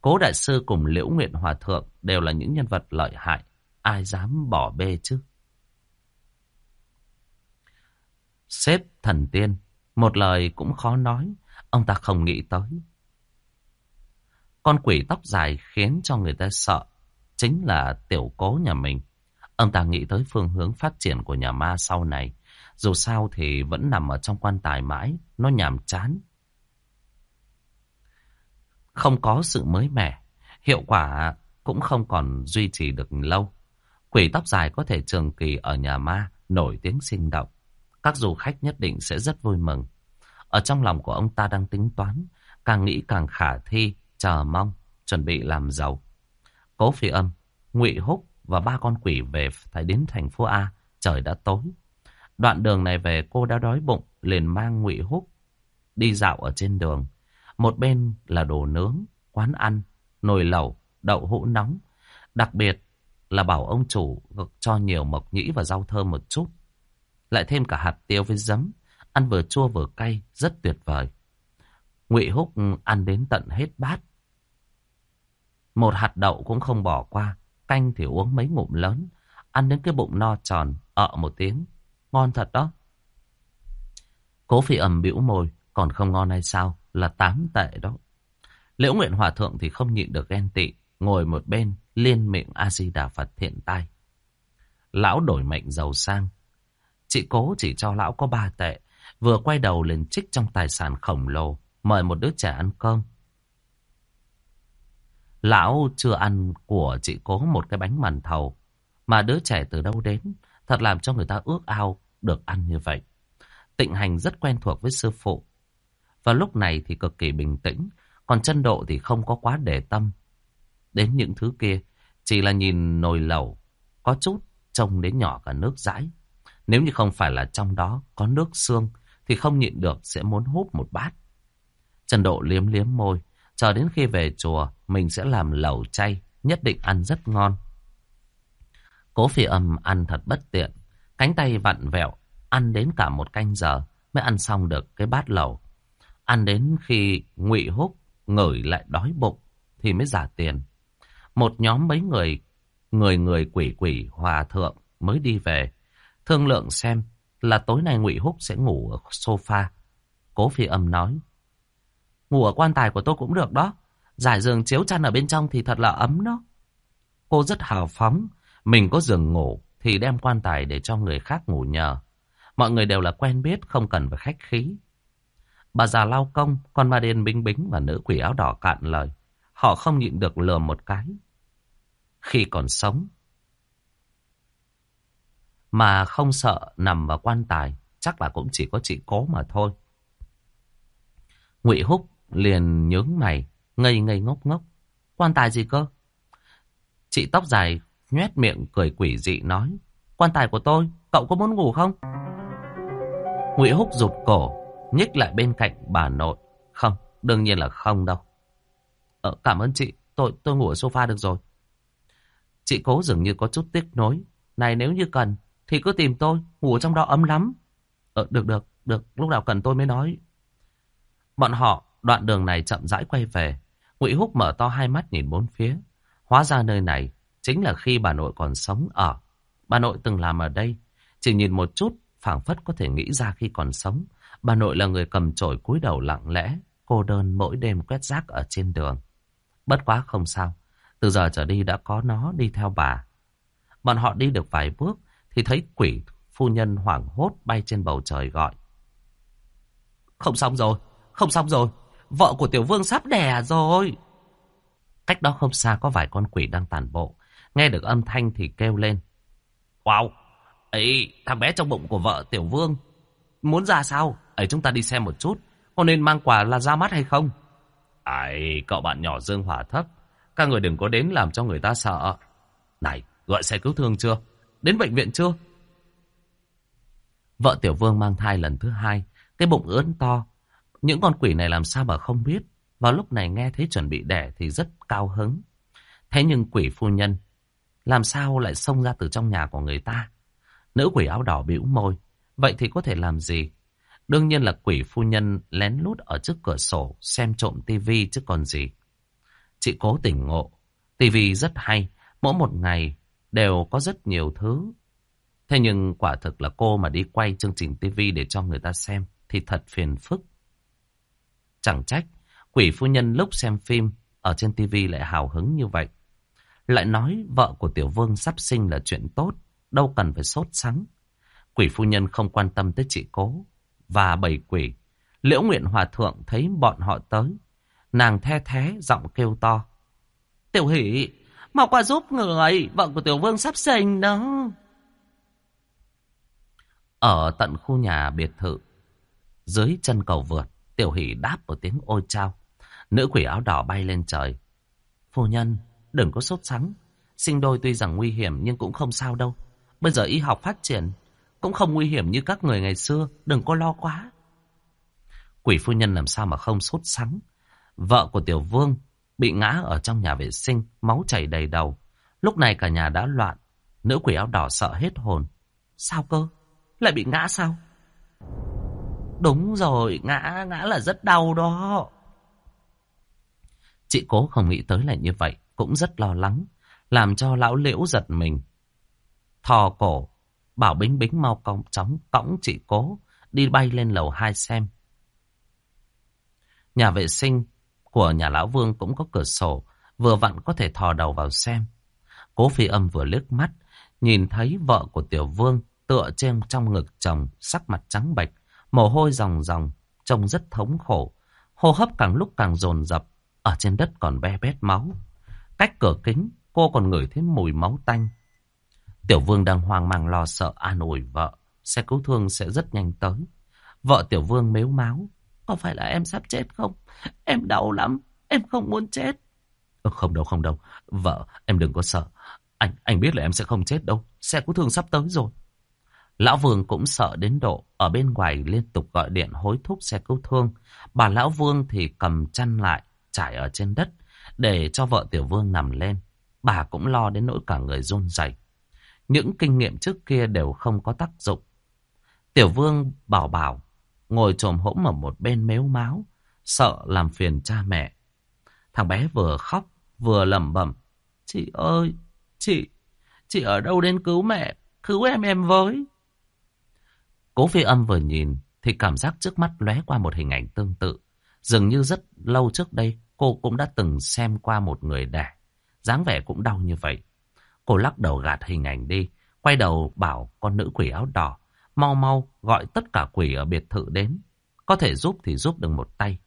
Speaker 1: Cố Đại Sư cùng Liễu Nguyện Hòa Thượng đều là những nhân vật lợi hại. Ai dám bỏ bê chứ? xếp thần tiên, một lời cũng khó nói, ông ta không nghĩ tới. Con quỷ tóc dài khiến cho người ta sợ, chính là tiểu cố nhà mình. Ông ta nghĩ tới phương hướng phát triển của nhà ma sau này. Dù sao thì vẫn nằm ở trong quan tài mãi, nó nhàm chán. Không có sự mới mẻ, hiệu quả cũng không còn duy trì được lâu. Quỷ tóc dài có thể trường kỳ ở nhà ma, nổi tiếng sinh động. Các du khách nhất định sẽ rất vui mừng. Ở trong lòng của ông ta đang tính toán, càng nghĩ càng khả thi, chờ mong, chuẩn bị làm giàu. Cố phi âm, ngụy Húc và ba con quỷ về phải đến thành phố A trời đã tối. Đoạn đường này về cô đã đói bụng, liền mang ngụy húc đi dạo ở trên đường. Một bên là đồ nướng, quán ăn, nồi lẩu, đậu hũ nóng. Đặc biệt là bảo ông chủ cho nhiều mộc nhĩ và rau thơm một chút. Lại thêm cả hạt tiêu với giấm, ăn vừa chua vừa cay, rất tuyệt vời. Ngụy Húc ăn đến tận hết bát. Một hạt đậu cũng không bỏ qua, canh thì uống mấy ngụm lớn, ăn đến cái bụng no tròn, ợ một tiếng. Ngon thật đó. Cố phi ẩm bĩu môi, còn không ngon hay sao, là tám tệ đó. Liễu Nguyện Hòa Thượng thì không nhịn được ghen tị, ngồi một bên, liên miệng A-di-đà Phật thiện tai. Lão đổi mệnh giàu sang. Chị cố chỉ cho lão có ba tệ, vừa quay đầu lên trích trong tài sản khổng lồ, mời một đứa trẻ ăn cơm. Lão chưa ăn của chị cố một cái bánh màn thầu, mà đứa trẻ từ đâu đến, thật làm cho người ta ước ao được ăn như vậy. Tịnh hành rất quen thuộc với sư phụ, và lúc này thì cực kỳ bình tĩnh, còn chân độ thì không có quá để tâm. Đến những thứ kia, chỉ là nhìn nồi lẩu, có chút trông đến nhỏ cả nước rãi, Nếu như không phải là trong đó có nước xương, thì không nhịn được sẽ muốn hút một bát. Trần Độ liếm liếm môi, chờ đến khi về chùa, mình sẽ làm lẩu chay, nhất định ăn rất ngon. Cố phi âm ăn thật bất tiện, cánh tay vặn vẹo, ăn đến cả một canh giờ mới ăn xong được cái bát lẩu. Ăn đến khi ngụy húc ngửi lại đói bụng thì mới giả tiền. Một nhóm mấy người, người người quỷ quỷ hòa thượng mới đi về. Thương lượng xem là tối nay ngụy húc sẽ ngủ ở sofa. Cố phi âm nói. Ngủ ở quan tài của tôi cũng được đó. Giải giường chiếu chăn ở bên trong thì thật là ấm đó. Cô rất hào phóng. Mình có giường ngủ thì đem quan tài để cho người khác ngủ nhờ. Mọi người đều là quen biết, không cần phải khách khí. Bà già lao công, con ma điên bính bính và nữ quỷ áo đỏ cạn lời. Họ không nhịn được lừa một cái. Khi còn sống. Mà không sợ nằm vào quan tài, chắc là cũng chỉ có chị cố mà thôi. Ngụy Húc liền nhướng mày, ngây ngây ngốc ngốc. Quan tài gì cơ? Chị tóc dài nhoét miệng cười quỷ dị nói. Quan tài của tôi, cậu có muốn ngủ không? Ngụy Húc rụt cổ, nhích lại bên cạnh bà nội. Không, đương nhiên là không đâu. Ờ, cảm ơn chị, tôi tôi ngủ ở sofa được rồi. Chị cố dường như có chút tiếc nối. Này nếu như cần, thì cứ tìm tôi, ngủ trong đó ấm lắm. Ờ, được được, được, lúc nào cần tôi mới nói. Bọn họ đoạn đường này chậm rãi quay về. Ngụy Húc mở to hai mắt nhìn bốn phía. Hóa ra nơi này chính là khi bà nội còn sống ở. Bà nội từng làm ở đây. Chỉ nhìn một chút, phảng phất có thể nghĩ ra khi còn sống. Bà nội là người cầm chổi cúi đầu lặng lẽ, cô đơn mỗi đêm quét rác ở trên đường. Bất quá không sao. Từ giờ trở đi đã có nó đi theo bà. Bọn họ đi được vài bước thì thấy quỷ phu nhân hoảng hốt bay trên bầu trời gọi. Không xong rồi, không xong rồi. Vợ của tiểu vương sắp đẻ rồi. Cách đó không xa có vài con quỷ đang tàn bộ. Nghe được âm thanh thì kêu lên. Wow, ấy thằng bé trong bụng của vợ tiểu vương. Muốn ra sao? Ấy chúng ta đi xem một chút. Có nên mang quà là ra mắt hay không? Ai, cậu bạn nhỏ dương hỏa thấp. Các người đừng có đến làm cho người ta sợ. Này, gọi xe cứu thương chưa? Đến bệnh viện chưa? Vợ tiểu vương mang thai lần thứ hai. Cái bụng ướn to. Những con quỷ này làm sao mà không biết. Vào lúc này nghe thấy chuẩn bị đẻ thì rất cao hứng. Thế nhưng quỷ phu nhân làm sao lại xông ra từ trong nhà của người ta? Nữ quỷ áo đỏ bĩu môi. Vậy thì có thể làm gì? Đương nhiên là quỷ phu nhân lén lút ở trước cửa sổ xem trộm tivi chứ còn gì. Chị cố tỉnh ngộ. Tivi rất hay. Mỗi một ngày đều có rất nhiều thứ. Thế nhưng quả thực là cô mà đi quay chương trình tivi để cho người ta xem thì thật phiền phức. Chẳng trách, quỷ phu nhân lúc xem phim ở trên tivi lại hào hứng như vậy. Lại nói vợ của tiểu vương sắp sinh là chuyện tốt, đâu cần phải sốt sắng. Quỷ phu nhân không quan tâm tới chị cố và bảy quỷ. Liễu Nguyện Hòa Thượng thấy bọn họ tới. Nàng the thế giọng kêu to. Tiểu hỷ, mau qua giúp người, vợ của tiểu vương sắp sinh đó. Ở tận khu nhà biệt thự, dưới chân cầu vượt, tiểu hỷ đáp một tiếng ôi trao. Nữ quỷ áo đỏ bay lên trời. Phu nhân, đừng có sốt sắng. Sinh đôi tuy rằng nguy hiểm nhưng cũng không sao đâu. Bây giờ y học phát triển. Cũng không nguy hiểm như các người ngày xưa. Đừng có lo quá. Quỷ phu nhân làm sao mà không sốt sắng. Vợ của tiểu vương bị ngã ở trong nhà vệ sinh. Máu chảy đầy đầu. Lúc này cả nhà đã loạn. Nữ quỷ áo đỏ sợ hết hồn. Sao cơ? Lại bị ngã sao? Đúng rồi, ngã, ngã là rất đau đó. Chị cố không nghĩ tới là như vậy, cũng rất lo lắng, làm cho lão liễu giật mình. Thò cổ, bảo bính bính mau cong chóng cõng chị cố, đi bay lên lầu hai xem. Nhà vệ sinh của nhà lão vương cũng có cửa sổ, vừa vặn có thể thò đầu vào xem. Cố phi âm vừa liếc mắt, nhìn thấy vợ của tiểu vương tựa trên trong ngực chồng, sắc mặt trắng bệch, mồ hôi ròng ròng, trông rất thống khổ. Hô hấp càng lúc càng dồn dập, ở trên đất còn be bét máu. Cách cửa kính, cô còn ngửi thấy mùi máu tanh. Tiểu vương đang hoang mang lo sợ an ủi vợ, xe cứu thương sẽ rất nhanh tới. Vợ tiểu vương mếu máu, có phải là em sắp chết không? Em đau lắm, em không muốn chết. Ờ, không đâu, không đâu. Vợ, em đừng có sợ. Anh anh biết là em sẽ không chết đâu. Xe cứu thương sắp tới rồi. Lão Vương cũng sợ đến độ ở bên ngoài liên tục gọi điện hối thúc xe cứu thương. Bà Lão Vương thì cầm chăn lại, trải ở trên đất để cho vợ Tiểu Vương nằm lên. Bà cũng lo đến nỗi cả người run rẩy. Những kinh nghiệm trước kia đều không có tác dụng. Tiểu Vương bảo bảo, ngồi trồm hỗn ở một bên mếu máu, sợ làm phiền cha mẹ. Thằng bé vừa khóc, vừa lẩm bẩm. Chị ơi, chị, chị ở đâu đến cứu mẹ, cứu em em với. Cố phi âm vừa nhìn thì cảm giác trước mắt lóe qua một hình ảnh tương tự. Dường như rất lâu trước đây cô cũng đã từng xem qua một người đẻ. dáng vẻ cũng đau như vậy. Cô lắc đầu gạt hình ảnh đi. Quay đầu bảo con nữ quỷ áo đỏ. Mau mau gọi tất cả quỷ ở biệt thự đến. Có thể giúp thì giúp được một tay.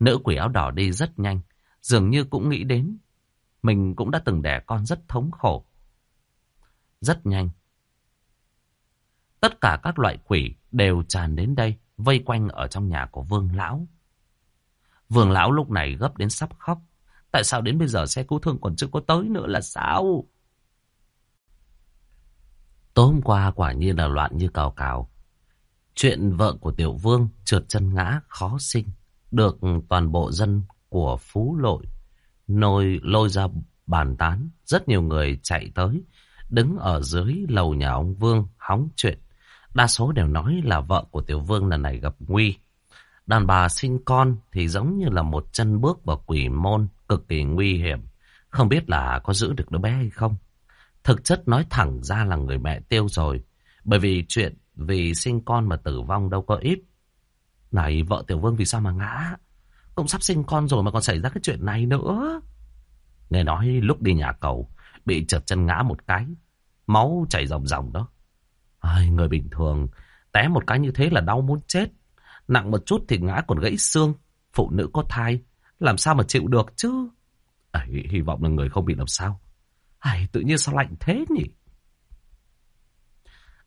Speaker 1: Nữ quỷ áo đỏ đi rất nhanh. Dường như cũng nghĩ đến. Mình cũng đã từng đẻ con rất thống khổ. Rất nhanh. Tất cả các loại quỷ đều tràn đến đây, vây quanh ở trong nhà của Vương Lão. Vương Lão lúc này gấp đến sắp khóc. Tại sao đến bây giờ xe cứu thương còn chưa có tới nữa là sao? Tối hôm qua quả nhiên là loạn như cào cào. Chuyện vợ của Tiểu Vương trượt chân ngã khó sinh. Được toàn bộ dân của Phú Lội nôi lôi ra bàn tán. Rất nhiều người chạy tới, đứng ở dưới lầu nhà ông Vương hóng chuyện. Đa số đều nói là vợ của Tiểu Vương lần này gặp nguy. Đàn bà sinh con thì giống như là một chân bước vào quỷ môn cực kỳ nguy hiểm. Không biết là có giữ được đứa bé hay không. Thực chất nói thẳng ra là người mẹ tiêu rồi. Bởi vì chuyện vì sinh con mà tử vong đâu có ít. Này vợ Tiểu Vương vì sao mà ngã? Cũng sắp sinh con rồi mà còn xảy ra cái chuyện này nữa. Nghe nói lúc đi nhà cầu bị trượt chân ngã một cái. Máu chảy ròng ròng đó. Ai, người bình thường té một cái như thế là đau muốn chết. Nặng một chút thì ngã còn gãy xương. Phụ nữ có thai, làm sao mà chịu được chứ? À, hy vọng là người không bị làm sao. Ai, tự nhiên sao lạnh thế nhỉ?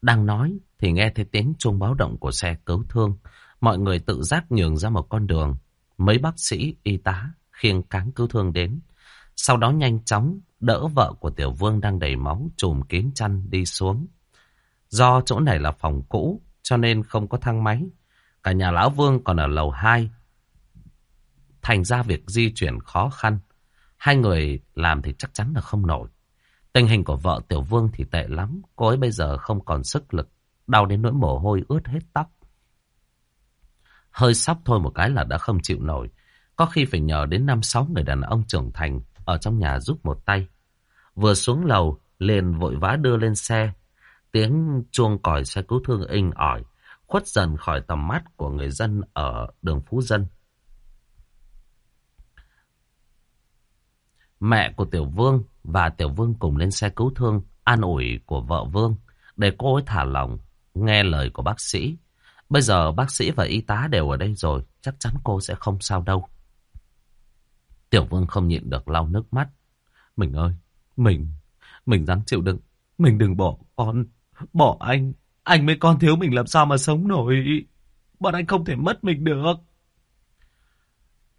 Speaker 1: Đang nói thì nghe thấy tiếng chuông báo động của xe cứu thương. Mọi người tự giác nhường ra một con đường. Mấy bác sĩ, y tá khiêng cáng cứu thương đến. Sau đó nhanh chóng đỡ vợ của Tiểu Vương đang đầy máu trùm kín chăn đi xuống. Do chỗ này là phòng cũ cho nên không có thang máy. Cả nhà Lão Vương còn ở lầu 2. Thành ra việc di chuyển khó khăn. Hai người làm thì chắc chắn là không nổi. Tình hình của vợ Tiểu Vương thì tệ lắm. Cô ấy bây giờ không còn sức lực. Đau đến nỗi mồ hôi ướt hết tóc. Hơi sóc thôi một cái là đã không chịu nổi. Có khi phải nhờ đến năm sáu người đàn ông trưởng thành ở trong nhà giúp một tay. Vừa xuống lầu, liền vội vã đưa lên xe, Tiếng chuông còi xe cứu thương inh ỏi, khuất dần khỏi tầm mắt của người dân ở đường Phú Dân. Mẹ của Tiểu Vương và Tiểu Vương cùng lên xe cứu thương an ủi của vợ Vương để cô ấy thả lòng, nghe lời của bác sĩ. Bây giờ bác sĩ và y tá đều ở đây rồi, chắc chắn cô sẽ không sao đâu. Tiểu Vương không nhịn được lau nước mắt. Mình ơi, mình, mình dám chịu đựng, mình đừng bỏ con, Bỏ anh, anh với con thiếu mình làm sao mà sống nổi. Bọn anh không thể mất mình được.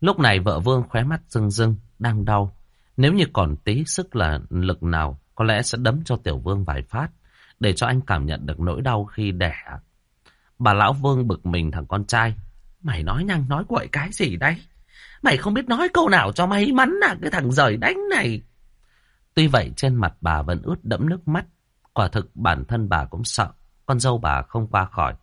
Speaker 1: Lúc này vợ Vương khóe mắt rưng rưng, đang đau. Nếu như còn tí sức là lực nào, có lẽ sẽ đấm cho Tiểu Vương vài phát. để cho anh cảm nhận được nỗi đau khi đẻ. Bà Lão Vương bực mình thằng con trai. Mày nói nhăng nói quậy cái gì đấy? Mày không biết nói câu nào cho may mắn à cái thằng rời đánh này. Tuy vậy trên mặt bà vẫn ướt đẫm nước mắt. Quả thực bản thân bà cũng sợ. Con dâu bà không qua khỏi.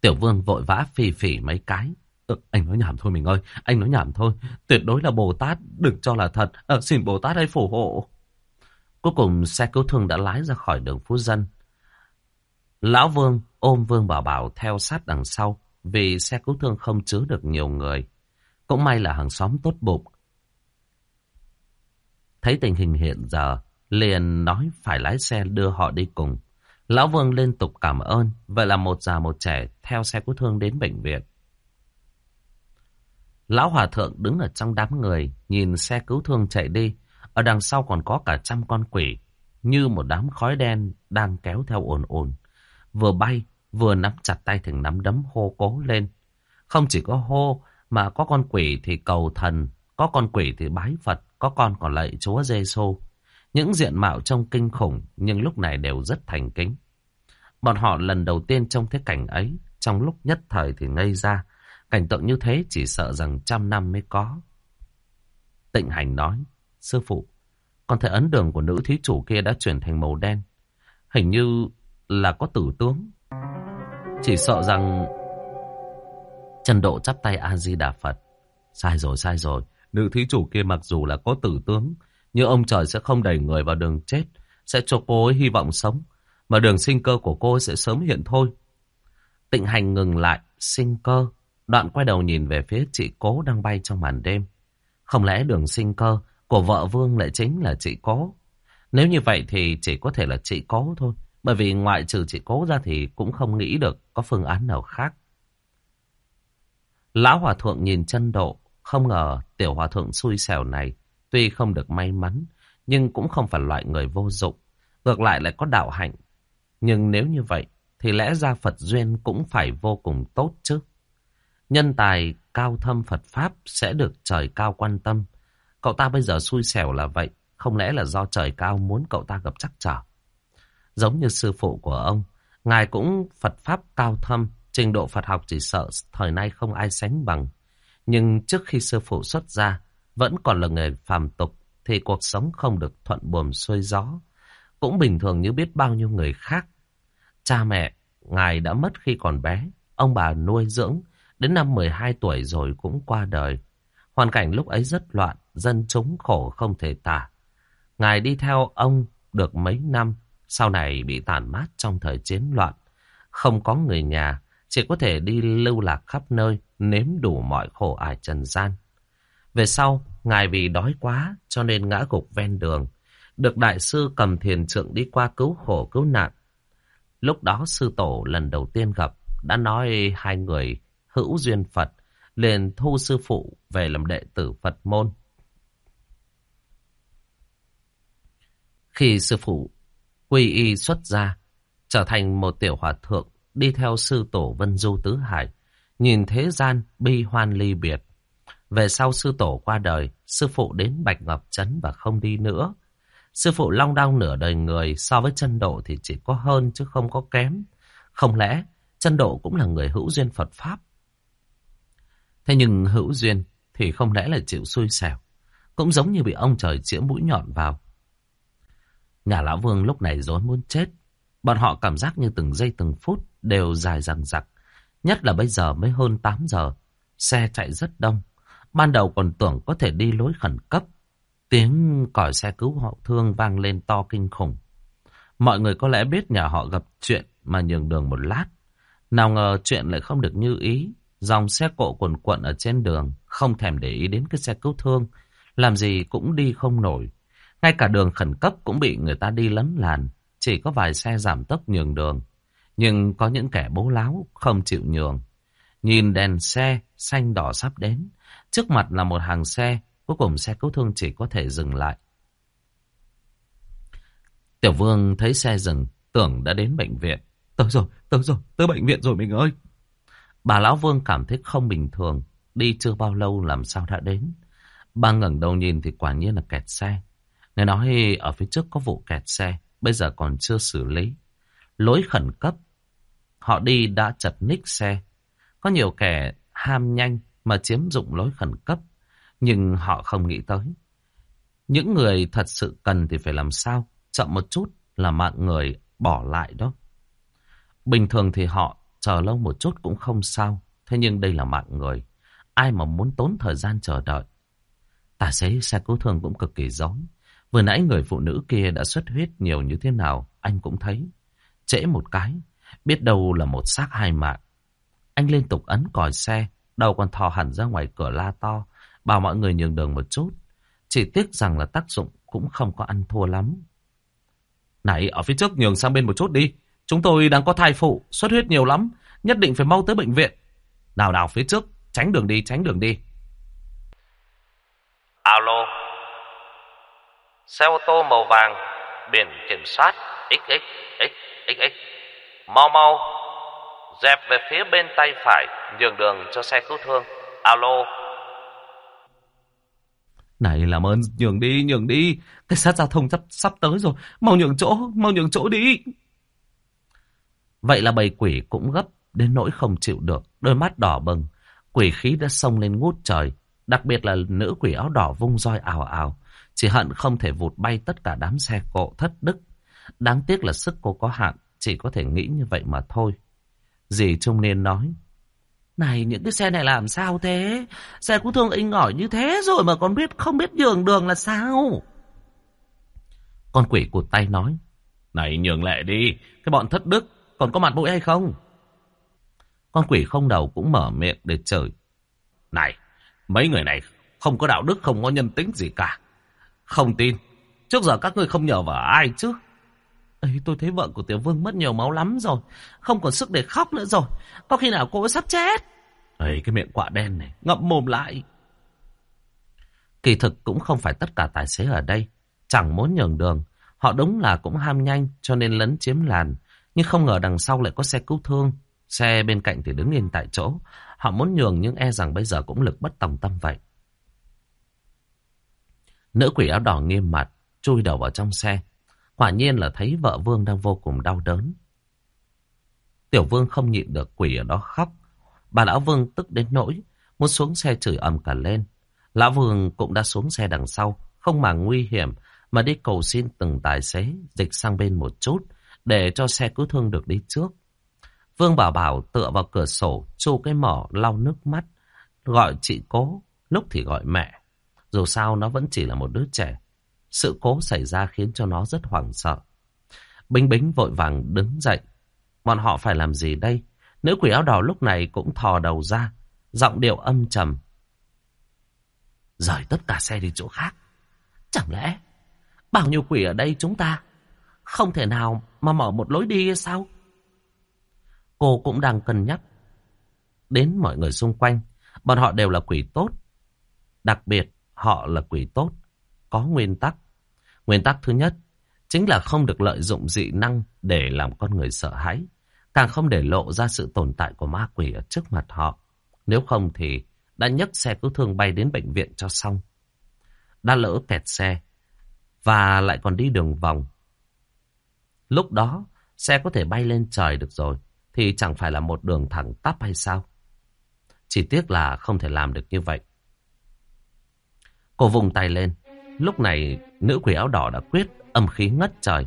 Speaker 1: Tiểu vương vội vã phì phì mấy cái. Ừ, anh nói nhảm thôi mình ơi. Anh nói nhảm thôi. Tuyệt đối là Bồ Tát. Đừng cho là thật. À, xin Bồ Tát hãy phù hộ. Cuối cùng xe cứu thương đã lái ra khỏi đường Phú Dân. Lão Vương ôm Vương Bảo Bảo theo sát đằng sau vì xe cứu thương không chứa được nhiều người. Cũng may là hàng xóm tốt bụng. Thấy tình hình hiện giờ, liền nói phải lái xe đưa họ đi cùng. Lão Vương liên tục cảm ơn, vậy là một già một trẻ theo xe cứu thương đến bệnh viện. Lão Hòa Thượng đứng ở trong đám người, nhìn xe cứu thương chạy đi. Ở đằng sau còn có cả trăm con quỷ, như một đám khói đen đang kéo theo ồn ồn. Vừa bay, vừa nắm chặt tay thành nắm đấm hô cố lên. Không chỉ có hô, mà có con quỷ thì cầu thần, có con quỷ thì bái Phật, có con còn lạy Chúa Giêsu. Những diện mạo trông kinh khủng nhưng lúc này đều rất thành kính. Bọn họ lần đầu tiên trông thế cảnh ấy, trong lúc nhất thời thì ngây ra. Cảnh tượng như thế chỉ sợ rằng trăm năm mới có. Tịnh hành nói, sư phụ, con thấy ấn đường của nữ thí chủ kia đã chuyển thành màu đen. Hình như là có tử tướng. Chỉ sợ rằng Trần Độ chắp tay A-di-đà Phật. Sai rồi, sai rồi. Nữ thí chủ kia mặc dù là có tử tướng, nhưng ông trời sẽ không đẩy người vào đường chết, sẽ cho cô ấy hy vọng sống, mà đường sinh cơ của cô ấy sẽ sớm hiện thôi. Tịnh hành ngừng lại, sinh cơ, đoạn quay đầu nhìn về phía chị cố đang bay trong màn đêm. Không lẽ đường sinh cơ của vợ Vương lại chính là chị cố? Nếu như vậy thì chỉ có thể là chị cố thôi, bởi vì ngoại trừ chị cố ra thì cũng không nghĩ được có phương án nào khác. Lão Hòa Thượng nhìn chân độ, không ngờ tiểu Hòa Thượng xui xẻo này Tuy không được may mắn, nhưng cũng không phải loại người vô dụng. Ngược lại lại có đạo hạnh. Nhưng nếu như vậy, thì lẽ ra Phật Duyên cũng phải vô cùng tốt chứ. Nhân tài cao thâm Phật Pháp sẽ được trời cao quan tâm. Cậu ta bây giờ xui xẻo là vậy. Không lẽ là do trời cao muốn cậu ta gặp chắc trở. Giống như sư phụ của ông. Ngài cũng Phật Pháp cao thâm. Trình độ Phật học chỉ sợ thời nay không ai sánh bằng. Nhưng trước khi sư phụ xuất ra, vẫn còn là người phàm tục thì cuộc sống không được thuận buồm xuôi gió. Cũng bình thường như biết bao nhiêu người khác. Cha mẹ, ngài đã mất khi còn bé. Ông bà nuôi dưỡng, đến năm 12 tuổi rồi cũng qua đời. Hoàn cảnh lúc ấy rất loạn, dân chúng khổ không thể tả. Ngài đi theo ông được mấy năm, sau này bị tàn mát trong thời chiến loạn. Không có người nhà, chỉ có thể đi lưu lạc khắp nơi, nếm đủ mọi khổ ải trần gian. Về sau, ngài vì đói quá cho nên ngã gục ven đường. Được đại sư cầm thiền trượng đi qua cứu khổ cứu nạn. Lúc đó sư tổ lần đầu tiên gặp đã nói hai người hữu duyên Phật liền thu sư phụ về làm đệ tử Phật môn. Khi sư phụ quy y xuất gia, trở thành một tiểu hòa thượng đi theo sư tổ Vân Du Tứ Hải, nhìn thế gian bi hoan ly biệt, về sau sư tổ qua đời, sư phụ đến Bạch Ngọc Trấn và không đi nữa. Sư phụ long đong nửa đời người so với chân độ thì chỉ có hơn chứ không có kém. Không lẽ chân độ cũng là người hữu duyên Phật Pháp? Thế nhưng hữu duyên thì không lẽ là chịu xui xẻo. Cũng giống như bị ông trời chĩa mũi nhọn vào. Nhà lão vương lúc này rối muốn chết. Bọn họ cảm giác như từng giây từng phút đều dài dằng dặc. Nhất là bây giờ mới hơn 8 giờ. Xe chạy rất đông. Ban đầu còn tưởng có thể đi lối khẩn cấp. Tiếng còi xe cứu hộ thương vang lên to kinh khủng. Mọi người có lẽ biết nhà họ gặp chuyện mà nhường đường một lát. Nào ngờ chuyện lại không được như ý. Dòng xe cộ quần quận ở trên đường không thèm để ý đến cái xe cứu thương. Làm gì cũng đi không nổi. Ngay cả đường khẩn cấp cũng bị người ta đi lấn làn. Chỉ có vài xe giảm tốc nhường đường. Nhưng có những kẻ bố láo không chịu nhường. Nhìn đèn xe xanh đỏ sắp đến. Trước mặt là một hàng xe, cuối cùng xe cứu thương chỉ có thể dừng lại. Tiểu Vương thấy xe dừng, tưởng đã đến bệnh viện. Tới rồi, tới rồi, tới bệnh viện rồi mình ơi. Bà Lão Vương cảm thấy không bình thường, đi chưa bao lâu làm sao đã đến. Bà ngẩng đầu nhìn thì quả nhiên là kẹt xe. Nghe nói ở phía trước có vụ kẹt xe, bây giờ còn chưa xử lý. Lối khẩn cấp, họ đi đã chật ních xe. Có nhiều kẻ ham nhanh mà chiếm dụng lối khẩn cấp, nhưng họ không nghĩ tới. Những người thật sự cần thì phải làm sao, chậm một chút là mạng người bỏ lại đó. Bình thường thì họ chờ lâu một chút cũng không sao, thế nhưng đây là mạng người. Ai mà muốn tốn thời gian chờ đợi. Tài xế xe cứu thương cũng cực kỳ giống. Vừa nãy người phụ nữ kia đã xuất huyết nhiều như thế nào, anh cũng thấy. Trễ một cái, biết đâu là một xác hai mạng. Anh liên tục ấn còi xe, đầu còn thò hẳn ra ngoài cửa la to, bảo mọi người nhường đường một chút. Chỉ tiếc rằng là tác dụng cũng không có ăn thua lắm. Này, ở phía trước nhường sang bên một chút đi. Chúng tôi đang có thai phụ, xuất huyết nhiều lắm. Nhất định phải mau tới bệnh viện. Nào nào phía trước, tránh đường đi, tránh đường đi.
Speaker 2: Alo. Xe ô tô màu vàng, biển kiểm soát XXXXX. Mau mau, dẹp về phía bên tay phải, nhường đường cho xe cứu thương. Alo.
Speaker 1: Này làm ơn nhường đi, nhường đi. Cảnh sát giao thông sắp sắp tới rồi. Mau nhường chỗ, mau nhường chỗ đi. Vậy là bầy quỷ cũng gấp đến nỗi không chịu được. Đôi mắt đỏ bừng. Quỷ khí đã xông lên ngút trời. Đặc biệt là nữ quỷ áo đỏ vung roi ào ào. Chỉ hận không thể vụt bay tất cả đám xe cộ thất đức. Đáng tiếc là sức cô có hạn. Chỉ có thể nghĩ như vậy mà thôi. Dì trung niên nói. Này những cái xe này làm sao thế? Xe cứu thương inh ỏi như thế rồi mà còn biết không biết nhường đường là sao? Con quỷ cụt tay nói. Này nhường lệ đi, cái bọn thất đức còn có mặt mũi hay không? Con quỷ không đầu cũng mở miệng để chửi. Này, mấy người này không có đạo đức, không có nhân tính gì cả. Không tin, trước giờ các ngươi không nhờ vào ai chứ? ấy tôi thấy vợ của Tiểu Vương mất nhiều máu lắm rồi. Không còn sức để khóc nữa rồi. Có khi nào cô ấy sắp chết? ấy cái miệng quạ đen này, ngậm mồm lại. Kỳ thực cũng không phải tất cả tài xế ở đây. Chẳng muốn nhường đường. Họ đúng là cũng ham nhanh cho nên lấn chiếm làn. Nhưng không ngờ đằng sau lại có xe cứu thương. Xe bên cạnh thì đứng yên tại chỗ. Họ muốn nhường nhưng e rằng bây giờ cũng lực bất tòng tâm vậy. Nữ quỷ áo đỏ nghiêm mặt, chui đầu vào trong xe. Quả nhiên là thấy vợ Vương đang vô cùng đau đớn. Tiểu Vương không nhịn được quỷ ở đó khóc. Bà Lão Vương tức đến nỗi, muốn xuống xe chửi ầm cả lên. Lão Vương cũng đã xuống xe đằng sau, không mà nguy hiểm, mà đi cầu xin từng tài xế dịch sang bên một chút, để cho xe cứu thương được đi trước. Vương Bảo Bảo tựa vào cửa sổ, chu cái mỏ lau nước mắt, gọi chị cố, lúc thì gọi mẹ. Dù sao nó vẫn chỉ là một đứa trẻ, sự cố xảy ra khiến cho nó rất hoảng sợ. Bính bính vội vàng đứng dậy. Bọn họ phải làm gì đây? Nữ quỷ áo đỏ lúc này cũng thò đầu ra. Giọng điệu âm trầm. Rời tất cả xe đi chỗ khác. Chẳng lẽ bao nhiêu quỷ ở đây chúng ta không thể nào mà mở một lối đi sao? Cô cũng đang cân nhắc đến mọi người xung quanh. Bọn họ đều là quỷ tốt. Đặc biệt, họ là quỷ tốt. Có nguyên tắc. Nguyên tắc thứ nhất, chính là không được lợi dụng dị năng để làm con người sợ hãi. Càng không để lộ ra sự tồn tại của ma quỷ ở trước mặt họ. Nếu không thì đã nhấc xe cứu thương bay đến bệnh viện cho xong. Đã lỡ kẹt xe và lại còn đi đường vòng. Lúc đó, xe có thể bay lên trời được rồi, thì chẳng phải là một đường thẳng tắp hay sao? Chỉ tiếc là không thể làm được như vậy. Cô vùng tay lên. Lúc này, nữ quỷ áo đỏ đã quyết âm khí ngất trời.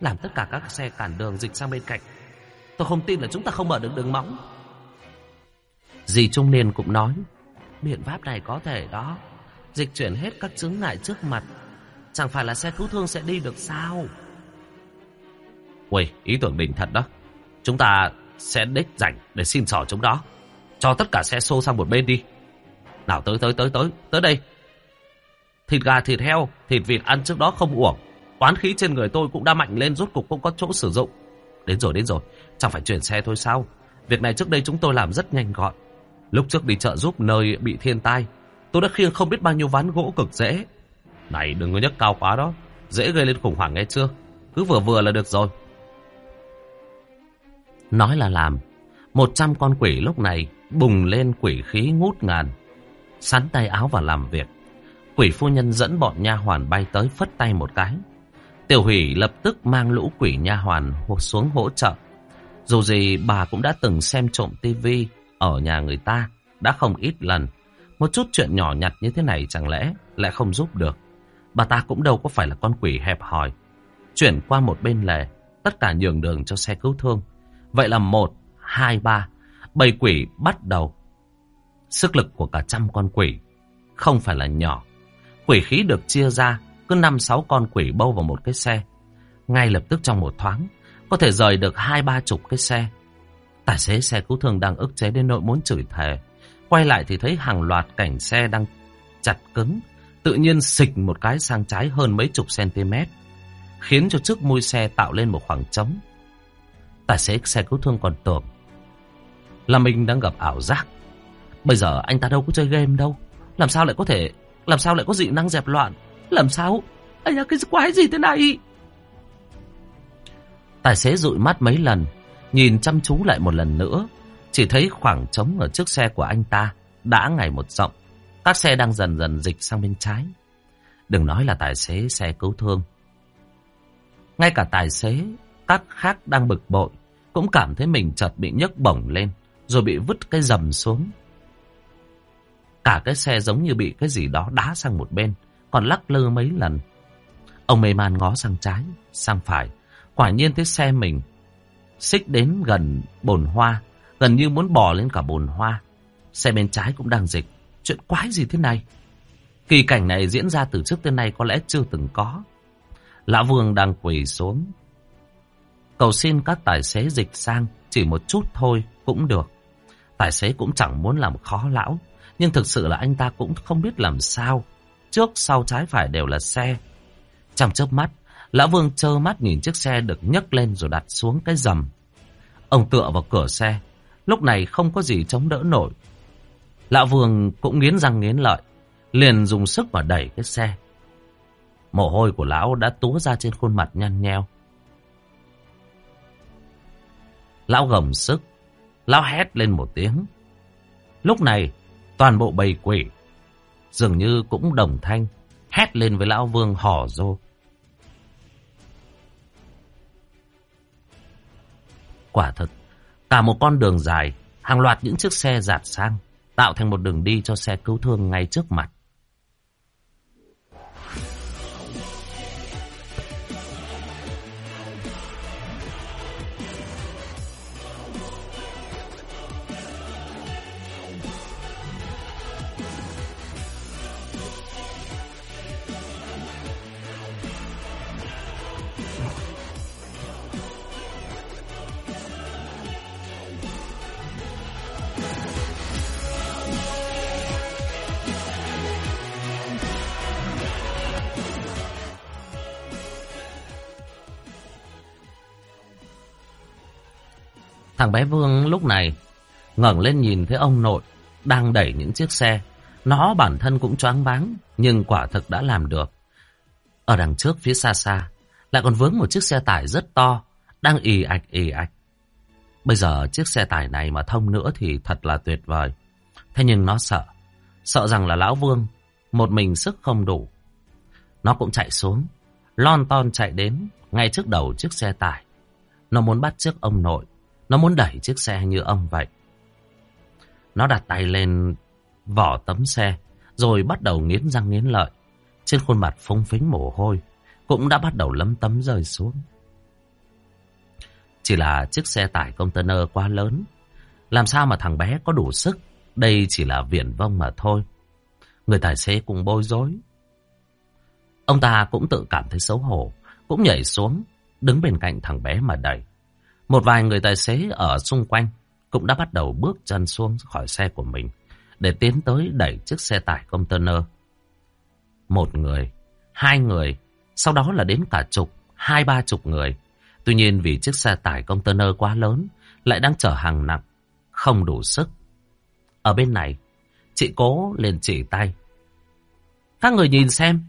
Speaker 1: Làm tất cả các xe cản đường dịch sang bên cạnh. Tôi không tin là chúng ta không mở được đường móng. Dì trung niên cũng nói. Biện pháp này có thể đó. Dịch chuyển hết các chứng ngại trước mặt. Chẳng phải là xe cứu thương sẽ đi được sao? Uầy, ý tưởng đỉnh thật đó. Chúng ta sẽ đích rảnh để xin sỏ chúng đó. Cho tất cả xe xô sang một bên đi. Nào tới tới tới tới, tới đây. Thịt gà, thịt heo, thịt vịt ăn trước đó không uổng. Oán khí trên người tôi cũng đã mạnh lên rốt cục cũng có chỗ sử dụng. Đến rồi, đến rồi. Chẳng phải chuyển xe thôi sao? Việc này trước đây chúng tôi làm rất nhanh gọn. Lúc trước đi chợ giúp nơi bị thiên tai, tôi đã khiêng không biết bao nhiêu ván gỗ cực dễ. Này đừng có nhấc cao quá đó. Dễ gây lên khủng hoảng nghe chưa? Cứ vừa vừa là được rồi. Nói là làm. Một trăm con quỷ lúc này bùng lên quỷ khí ngút ngàn. Sắn tay áo và làm việc. Quỷ phu nhân dẫn bọn nha hoàn bay tới phất tay một cái. Tiểu hủy lập tức mang lũ quỷ nha hoàn xuống hỗ trợ. Dù gì bà cũng đã từng xem trộm tivi ở nhà người ta, đã không ít lần. Một chút chuyện nhỏ nhặt như thế này chẳng lẽ lại không giúp được. Bà ta cũng đâu có phải là con quỷ hẹp hòi. Chuyển qua một bên lề, tất cả nhường đường cho xe cứu thương. Vậy là một, hai, ba, bầy quỷ bắt đầu. Sức lực của cả trăm con quỷ không phải là nhỏ. Quỷ khí được chia ra, cứ năm sáu con quỷ bâu vào một cái xe. Ngay lập tức trong một thoáng, có thể rời được hai ba chục cái xe. Tài xế xe cứu thương đang ức chế đến nỗi muốn chửi thề. Quay lại thì thấy hàng loạt cảnh xe đang chặt cứng. Tự nhiên xịch một cái sang trái hơn mấy chục cm. Khiến cho trước mui xe tạo lên một khoảng trống. Tài xế xe cứu thương còn tưởng là mình đang gặp ảo giác. Bây giờ anh ta đâu có chơi game đâu. Làm sao lại có thể, làm sao lại có dị năng dẹp loạn? Làm sao? Anh là cái quái gì thế này? Tài xế dụi mắt mấy lần, nhìn chăm chú lại một lần nữa. Chỉ thấy khoảng trống ở trước xe của anh ta đã ngày một rộng. Các xe đang dần dần dịch sang bên trái. Đừng nói là tài xế xe cứu thương. Ngay cả tài xế, các khác đang bực bội, cũng cảm thấy mình chợt bị nhấc bổng lên, rồi bị vứt cái dầm xuống. Cả cái xe giống như bị cái gì đó đá sang một bên, còn lắc lư mấy lần. Ông mê man ngó sang trái, sang phải, quả nhiên thấy xe mình xích đến gần bồn hoa, gần như muốn bò lên cả bồn hoa. Xe bên trái cũng đang dịch, chuyện quái gì thế này? Kỳ cảnh này diễn ra từ trước tới nay có lẽ chưa từng có. Lão Vương đang quỳ xuống. Cầu xin các tài xế dịch sang, chỉ một chút thôi cũng được. Tài xế cũng chẳng muốn làm khó lão, nhưng thực sự là anh ta cũng không biết làm sao. Trước sau trái phải đều là xe. Trong chớp mắt, Lão Vương trơ mắt nhìn chiếc xe được nhấc lên rồi đặt xuống cái rầm. Ông tựa vào cửa xe, lúc này không có gì chống đỡ nổi. Lão Vương cũng nghiến răng nghiến lợi, liền dùng sức mà đẩy cái xe. Mồ hôi của lão đã túa ra trên khuôn mặt nhăn nheo. Lão gầm sức, lão hét lên một tiếng. Lúc này, toàn bộ bầy quỷ dường như cũng đồng thanh hét lên với lão vương hò rô. Quả thực, cả một con đường dài, hàng loạt những chiếc xe dạt sang, tạo thành một đường đi cho xe cứu thương ngay trước mặt. Thằng bé Vương lúc này ngẩng lên nhìn thấy ông nội đang đẩy những chiếc xe. Nó bản thân cũng choáng váng, nhưng quả thực đã làm được. Ở đằng trước phía xa xa, lại còn vướng một chiếc xe tải rất to, đang ì ạch ì ạch. Bây giờ chiếc xe tải này mà thông nữa thì thật là tuyệt vời. Thế nhưng nó sợ, sợ rằng là Lão Vương, một mình sức không đủ. Nó cũng chạy xuống, lon ton chạy đến, ngay trước đầu chiếc xe tải. Nó muốn bắt trước ông nội, nó muốn đẩy chiếc xe như ông vậy. Nó đặt tay lên vỏ tấm xe, rồi bắt đầu nghiến răng nghiến lợi. Trên khuôn mặt phông phính mồ hôi, cũng đã bắt đầu lấm tấm rơi xuống. Chỉ là chiếc xe tải container quá lớn. Làm sao mà thằng bé có đủ sức? Đây chỉ là viển vông mà thôi. Người tài xế cũng bối rối. Ông ta cũng tự cảm thấy xấu hổ, cũng nhảy xuống, đứng bên cạnh thằng bé mà đẩy. Một vài người tài xế ở xung quanh cũng đã bắt đầu bước chân xuống khỏi xe của mình để tiến tới đẩy chiếc xe tải container. Một người, hai người, sau đó là đến cả chục, hai ba chục người. Tuy nhiên vì chiếc xe tải container quá lớn lại đang chở hàng nặng, không đủ sức. Ở bên này, chị cố liền chỉ tay. Các người nhìn xem.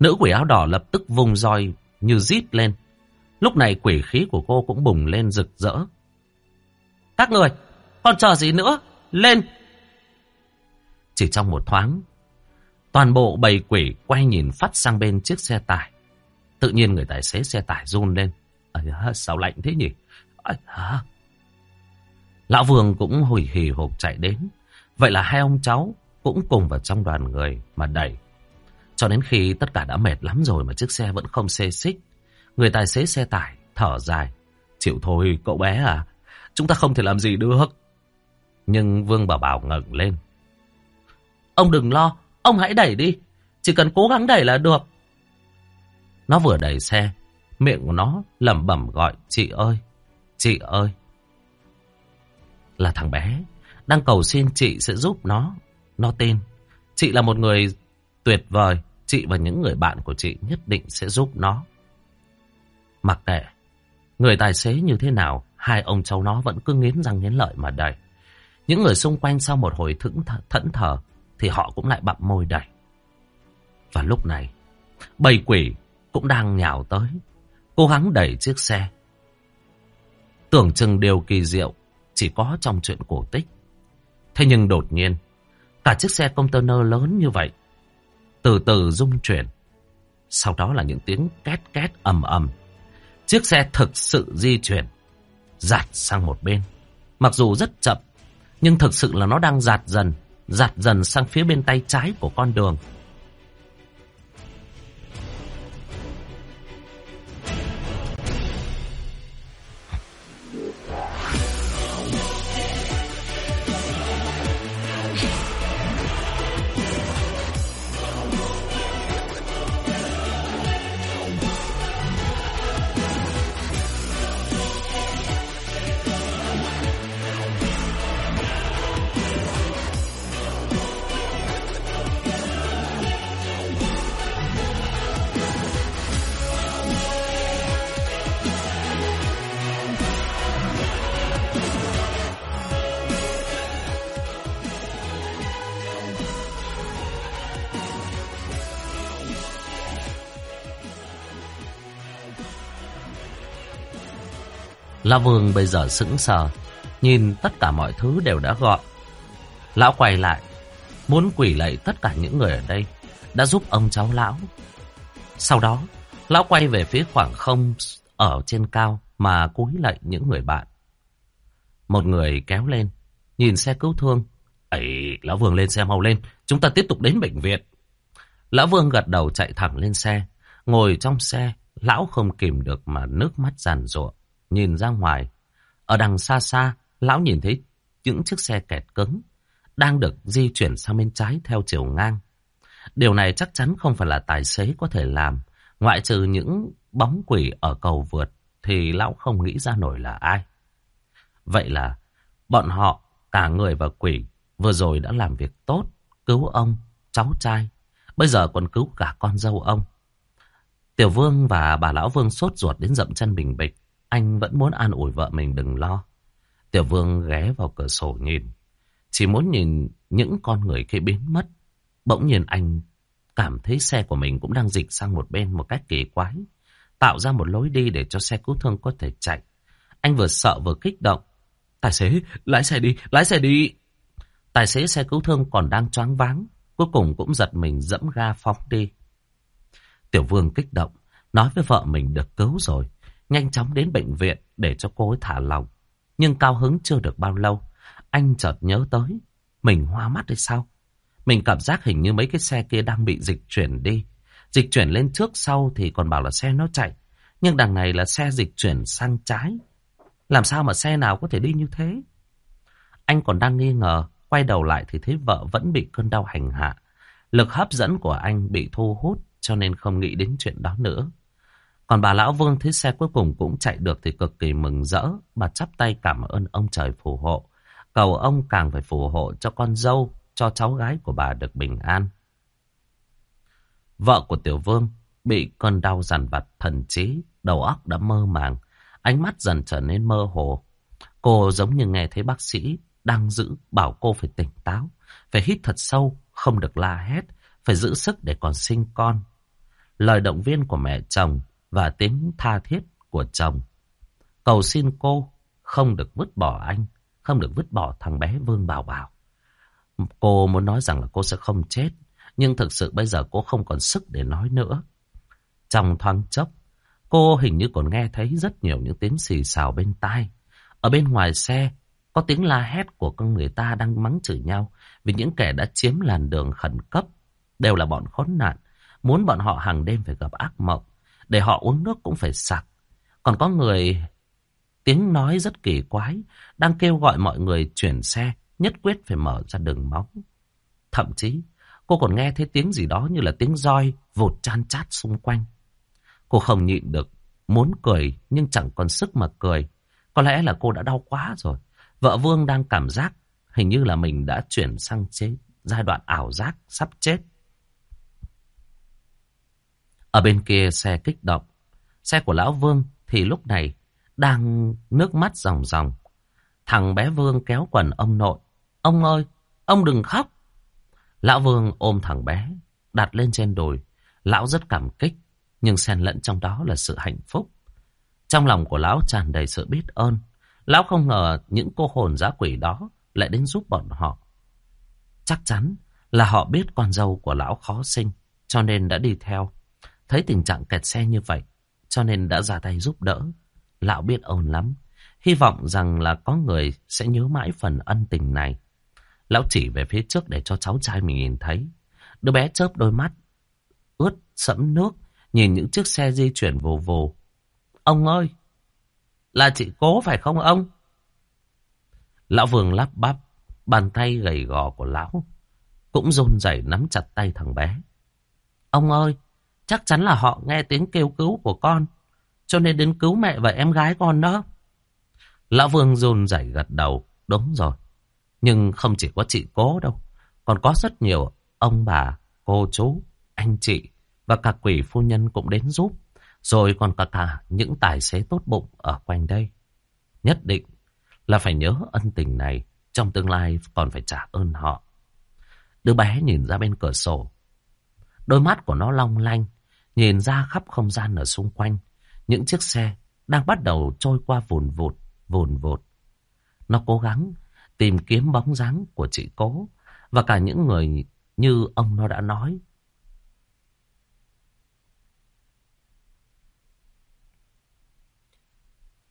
Speaker 1: Nữ quỷ áo đỏ lập tức vùng roi như rít lên. Lúc này quỷ khí của cô cũng bùng lên rực rỡ. Các người, còn chờ gì nữa? Lên! Chỉ trong một thoáng, toàn bộ bầy quỷ quay nhìn phát sang bên chiếc xe tải. Tự nhiên người tài xế xe tải run lên. À, sao lạnh thế nhỉ? À. Lão Vương cũng hùi hì hộp chạy đến. Vậy là hai ông cháu cũng cùng vào trong đoàn người mà đẩy. Cho đến khi tất cả đã mệt lắm rồi mà chiếc xe vẫn không xê xích. Người tài xế xe tải thở dài. Chịu thôi cậu bé à, chúng ta không thể làm gì được. Nhưng Vương Bảo Bảo ngẩng lên. Ông đừng lo, ông hãy đẩy đi. Chỉ cần cố gắng đẩy là được. Nó vừa đẩy xe, miệng của nó lẩm bẩm gọi chị ơi, chị ơi. Là thằng bé, đang cầu xin chị sẽ giúp nó. Nó tin, chị là một người tuyệt vời, chị và những người bạn của chị nhất định sẽ giúp nó. Mặc kệ, người tài xế như thế nào, hai ông cháu nó vẫn cứ nghiến răng nghiến lợi mà đẩy. Những người xung quanh sau một hồi thẫn thờ, thẫn thờ thì họ cũng lại bặm môi đẩy. Và lúc này, bầy quỷ cũng đang nhào tới, cố gắng đẩy chiếc xe. Tưởng chừng điều kỳ diệu chỉ có trong chuyện cổ tích. Thế nhưng đột nhiên, cả chiếc xe container lớn như vậy, từ từ rung chuyển. Sau đó là những tiếng két két ầm ầm. Chiếc xe thực sự di chuyển, giạt sang một bên. Mặc dù rất chậm, nhưng thực sự là nó đang giạt dần, giạt dần sang phía bên tay trái của con đường. Lão Vương bây giờ sững sờ, nhìn tất cả mọi thứ đều đã gọn. Lão quay lại, muốn quỷ lạy tất cả những người ở đây, đã giúp ông cháu lão. Sau đó, lão quay về phía khoảng không ở trên cao mà cúi lạy những người bạn. Một người kéo lên, nhìn xe cứu thương. Ấy, Lão Vương lên xe mau lên, chúng ta tiếp tục đến bệnh viện. Lão Vương gật đầu chạy thẳng lên xe, ngồi trong xe, lão không kìm được mà nước mắt giàn ruộng nhìn ra ngoài. Ở đằng xa xa, lão nhìn thấy những chiếc xe kẹt cứng, đang được di chuyển sang bên trái theo chiều ngang. Điều này chắc chắn không phải là tài xế có thể làm, ngoại trừ những bóng quỷ ở cầu vượt, thì lão không nghĩ ra nổi là ai. Vậy là bọn họ, cả người và quỷ, vừa rồi đã làm việc tốt, cứu ông, cháu trai, bây giờ còn cứu cả con dâu ông. Tiểu Vương và bà Lão Vương sốt ruột đến dậm chân bình bịch. Anh vẫn muốn an ủi vợ mình đừng lo. Tiểu vương ghé vào cửa sổ nhìn. Chỉ muốn nhìn những con người kia biến mất. Bỗng nhiên anh cảm thấy xe của mình cũng đang dịch sang một bên một cách kỳ quái. Tạo ra một lối đi để cho xe cứu thương có thể chạy. Anh vừa sợ vừa kích động. Tài xế, lái xe đi, lái xe đi. Tài xế xe cứu thương còn đang choáng váng. Cuối cùng cũng giật mình dẫm ga phóng đi. Tiểu vương kích động. Nói với vợ mình được cứu rồi nhanh chóng đến bệnh viện để cho cô ấy thả lòng. Nhưng cao hứng chưa được bao lâu, anh chợt nhớ tới, mình hoa mắt hay sao? Mình cảm giác hình như mấy cái xe kia đang bị dịch chuyển đi. Dịch chuyển lên trước sau thì còn bảo là xe nó chạy. Nhưng đằng này là xe dịch chuyển sang trái. Làm sao mà xe nào có thể đi như thế? Anh còn đang nghi ngờ, quay đầu lại thì thấy vợ vẫn bị cơn đau hành hạ. Lực hấp dẫn của anh bị thu hút cho nên không nghĩ đến chuyện đó nữa. Còn bà Lão Vương thấy xe cuối cùng cũng chạy được thì cực kỳ mừng rỡ. Bà chắp tay cảm ơn ông trời phù hộ. Cầu ông càng phải phù hộ cho con dâu, cho cháu gái của bà được bình an. Vợ của Tiểu Vương bị cơn đau dằn vặt thần trí, đầu óc đã mơ màng, ánh mắt dần trở nên mơ hồ. Cô giống như nghe thấy bác sĩ đang giữ bảo cô phải tỉnh táo, phải hít thật sâu, không được la hét, phải giữ sức để còn sinh con. Lời động viên của mẹ chồng và tiếng tha thiết của chồng. Cầu xin cô không được vứt bỏ anh, không được vứt bỏ thằng bé Vương Bảo Bảo. Cô muốn nói rằng là cô sẽ không chết, nhưng thực sự bây giờ cô không còn sức để nói nữa. Trong thoáng chốc, cô hình như còn nghe thấy rất nhiều những tiếng xì xào bên tai. Ở bên ngoài xe, có tiếng la hét của con người ta đang mắng chửi nhau vì những kẻ đã chiếm làn đường khẩn cấp. Đều là bọn khốn nạn, muốn bọn họ hàng đêm phải gặp ác mộng. Để họ uống nước cũng phải sặc. Còn có người tiếng nói rất kỳ quái, đang kêu gọi mọi người chuyển xe, nhất quyết phải mở ra đường máu. Thậm chí, cô còn nghe thấy tiếng gì đó như là tiếng roi vụt chan chát xung quanh. Cô không nhịn được, muốn cười nhưng chẳng còn sức mà cười. Có lẽ là cô đã đau quá rồi. Vợ Vương đang cảm giác hình như là mình đã chuyển sang chế giai đoạn ảo giác sắp chết. Ở bên kia xe kích động. Xe của Lão Vương thì lúc này đang nước mắt ròng ròng. Thằng bé Vương kéo quần ông nội. Ông ơi, ông đừng khóc. Lão Vương ôm thằng bé, đặt lên trên đùi. Lão rất cảm kích, nhưng xen lẫn trong đó là sự hạnh phúc. Trong lòng của lão tràn đầy sự biết ơn. Lão không ngờ những cô hồn giã quỷ đó lại đến giúp bọn họ. Chắc chắn là họ biết con dâu của lão khó sinh, cho nên đã đi theo. Thấy tình trạng kẹt xe như vậy, cho nên đã ra tay giúp đỡ. Lão biết ơn lắm, hy vọng rằng là có người sẽ nhớ mãi phần ân tình này. Lão chỉ về phía trước để cho cháu trai mình nhìn thấy. Đứa bé chớp đôi mắt, ướt sẫm nước, nhìn những chiếc xe di chuyển vù vù. Ông ơi, là chị cố phải không ông? Lão Vương lắp bắp, bàn tay gầy gò của lão cũng run rẩy nắm chặt tay thằng bé. Ông ơi, chắc chắn là họ nghe tiếng kêu cứu của con, cho nên đến cứu mẹ và em gái con đó. Lão Vương run rẩy gật đầu, đúng rồi. Nhưng không chỉ có chị cố đâu, còn có rất nhiều ông bà, cô chú, anh chị và cả quỷ phu nhân cũng đến giúp. Rồi còn cả cả những tài xế tốt bụng ở quanh đây. Nhất định là phải nhớ ân tình này, trong tương lai còn phải trả ơn họ. Đứa bé nhìn ra bên cửa sổ. Đôi mắt của nó long lanh, nhìn ra khắp không gian ở xung quanh. Những chiếc xe đang bắt đầu trôi qua vùn vụt, vùn vụt. Nó cố gắng tìm kiếm bóng dáng của chị cố và cả những người như ông nó đã nói.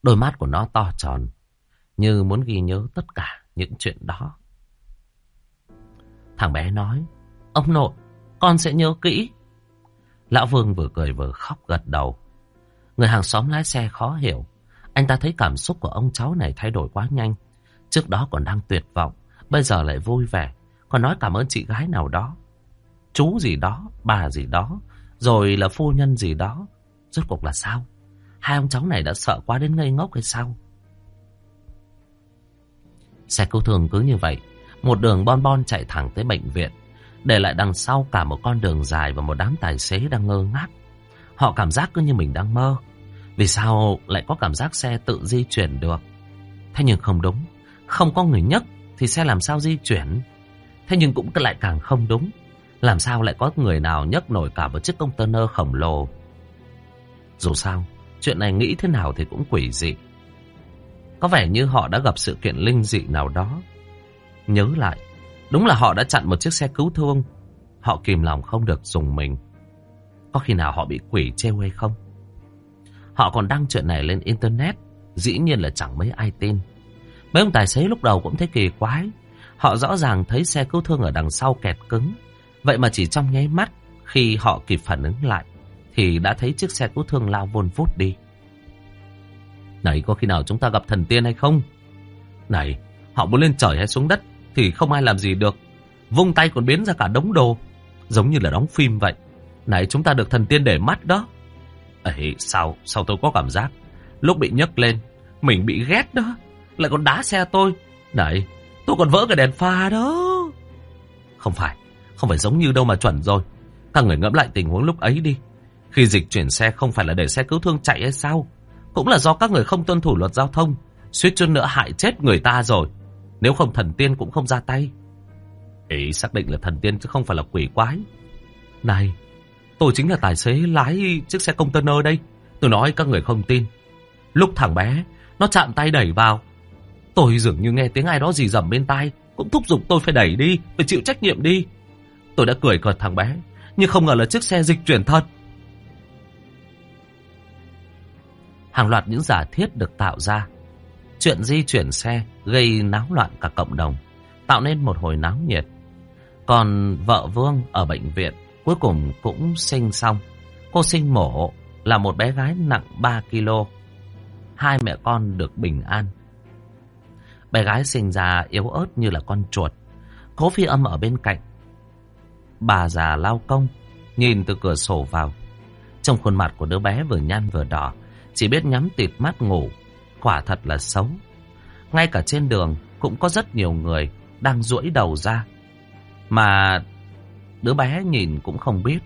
Speaker 1: Đôi mắt của nó to tròn, như muốn ghi nhớ tất cả những chuyện đó. Thằng bé nói, ông nội, con sẽ nhớ kỹ. Lão Vương vừa cười vừa khóc gật đầu. Người hàng xóm lái xe khó hiểu. Anh ta thấy cảm xúc của ông cháu này thay đổi quá nhanh. Trước đó còn đang tuyệt vọng, bây giờ lại vui vẻ. Còn nói cảm ơn chị gái nào đó. Chú gì đó, bà gì đó, rồi là phu nhân gì đó. Rốt cuộc là sao? Hai ông cháu này đã sợ quá đến ngây ngốc hay sao? Xe cứu thương cứ như vậy, một đường bon bon chạy thẳng tới bệnh viện, để lại đằng sau cả một con đường dài và một đám tài xế đang ngơ ngác. Họ cảm giác cứ như mình đang mơ. Vì sao lại có cảm giác xe tự di chuyển được? Thế nhưng không đúng, không có người nhấc thì xe làm sao di chuyển? Thế nhưng cũng lại càng không đúng. Làm sao lại có người nào nhấc nổi cả một chiếc container khổng lồ? Dù sao, chuyện này nghĩ thế nào thì cũng quỷ dị. Có vẻ như họ đã gặp sự kiện linh dị nào đó. Nhớ lại, đúng là họ đã chặn một chiếc xe cứu thương. Họ kìm lòng không được dùng mình. Có khi nào họ bị quỷ trêu hay không? Họ còn đăng chuyện này lên Internet. Dĩ nhiên là chẳng mấy ai tin. Mấy ông tài xế lúc đầu cũng thấy kỳ quái. Họ rõ ràng thấy xe cứu thương ở đằng sau kẹt cứng. Vậy mà chỉ trong nháy mắt, khi họ kịp phản ứng lại, thì đã thấy chiếc xe cứu thương lao vôn vút đi. Này, có khi nào chúng ta gặp thần tiên hay không? Này, họ muốn lên trời hay xuống đất thì không ai làm gì được. Vung tay còn biến ra cả đống đồ, giống như là đóng phim vậy. Này, chúng ta được thần tiên để mắt đó. Ấy, sao, sao tôi có cảm giác lúc bị nhấc lên, mình bị ghét đó, lại còn đá xe tôi. Này, tôi còn vỡ cái đèn pha đó. Không phải, không phải giống như đâu mà chuẩn rồi. Các người ngẫm lại tình huống lúc ấy đi. Khi dịch chuyển xe không phải là để xe cứu thương chạy hay sao? Cũng là do các người không tuân thủ luật giao thông. Suýt chút nữa hại chết người ta rồi. Nếu không thần tiên cũng không ra tay. Ý xác định là thần tiên chứ không phải là quỷ quái. Này, tôi chính là tài xế lái chiếc xe container đây. Tôi nói các người không tin. Lúc thằng bé, nó chạm tay đẩy vào. Tôi dường như nghe tiếng ai đó gì rầm bên tai. Cũng thúc giục tôi phải đẩy đi, phải chịu trách nhiệm đi. Tôi đã cười cợt thằng bé, nhưng không ngờ là chiếc xe dịch chuyển thật. Hàng loạt những giả thiết được tạo ra. Chuyện di chuyển xe gây náo loạn cả cộng đồng, tạo nên một hồi náo nhiệt. Còn vợ Vương ở bệnh viện cuối cùng cũng sinh xong. Cô sinh mổ là một bé gái nặng 3 kg. Hai mẹ con được bình an. Bé gái sinh ra yếu ớt như là con chuột. Cố phi âm ở bên cạnh. Bà già lao công, nhìn từ cửa sổ vào. Trong khuôn mặt của đứa bé vừa nhăn vừa đỏ, chỉ biết nhắm tịt mắt ngủ. Quả thật là xấu. Ngay cả trên đường cũng có rất nhiều người đang duỗi đầu ra. Mà đứa bé nhìn cũng không biết.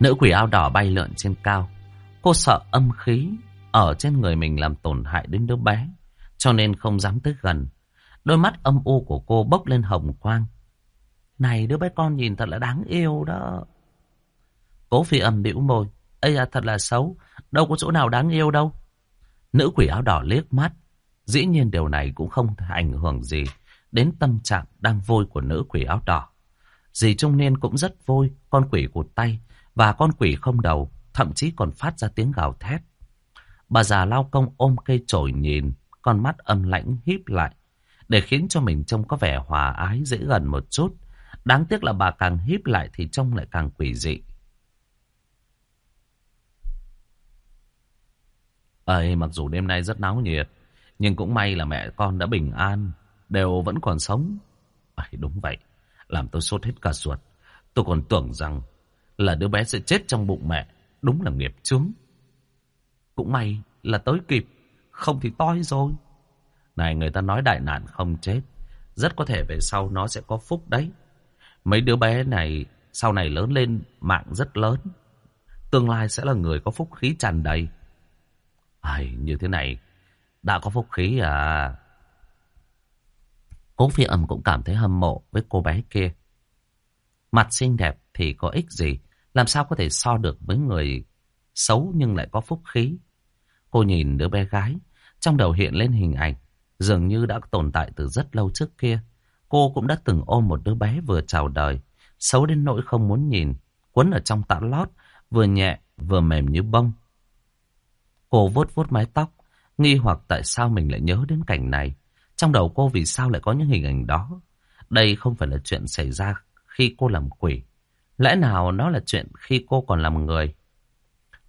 Speaker 1: Nữ quỷ áo đỏ bay lượn trên cao. Cô sợ âm khí ở trên người mình làm tổn hại đến đứa bé, cho nên không dám tới gần. Đôi mắt âm u của cô bốc lên hồng quang. Này đứa bé con nhìn thật là đáng yêu đó. Cố phi âm bĩu môi. Ây à thật là xấu, đâu có chỗ nào đáng yêu đâu. Nữ quỷ áo đỏ liếc mắt. Dĩ nhiên điều này cũng không ảnh hưởng gì đến tâm trạng đang vui của nữ quỷ áo đỏ. Dì trung niên cũng rất vui, con quỷ cụt tay và con quỷ không đầu, thậm chí còn phát ra tiếng gào thét. Bà già lao công ôm cây chổi nhìn, con mắt âm lãnh híp lại, để khiến cho mình trông có vẻ hòa ái dễ gần một chút. Đáng tiếc là bà càng híp lại thì trông lại càng quỷ dị. Ơi, mặc dù đêm nay rất náo nhiệt, nhưng cũng may là mẹ con đã bình an, đều vẫn còn sống. Ây, đúng vậy, làm tôi sốt hết cả ruột. Tôi còn tưởng rằng là đứa bé sẽ chết trong bụng mẹ. Đúng là nghiệp chướng. Cũng may là tới kịp, không thì toi rồi. Này người ta nói đại nạn không chết, rất có thể về sau nó sẽ có phúc đấy. Mấy đứa bé này sau này lớn lên mạng rất lớn. Tương lai sẽ là người có phúc khí tràn đầy. Ai, như thế này, đã có phúc khí à. Cố phi âm cũng cảm thấy hâm mộ với cô bé kia. Mặt xinh đẹp thì có ích gì, làm sao có thể so được với người xấu nhưng lại có phúc khí. Cô nhìn đứa bé gái, trong đầu hiện lên hình ảnh, dường như đã tồn tại từ rất lâu trước kia. Cô cũng đã từng ôm một đứa bé vừa chào đời, xấu đến nỗi không muốn nhìn, quấn ở trong tã lót, vừa nhẹ vừa mềm như bông. Cô vuốt vuốt mái tóc, nghi hoặc tại sao mình lại nhớ đến cảnh này. Trong đầu cô vì sao lại có những hình ảnh đó? Đây không phải là chuyện xảy ra khi cô làm quỷ. Lẽ nào nó là chuyện khi cô còn làm người?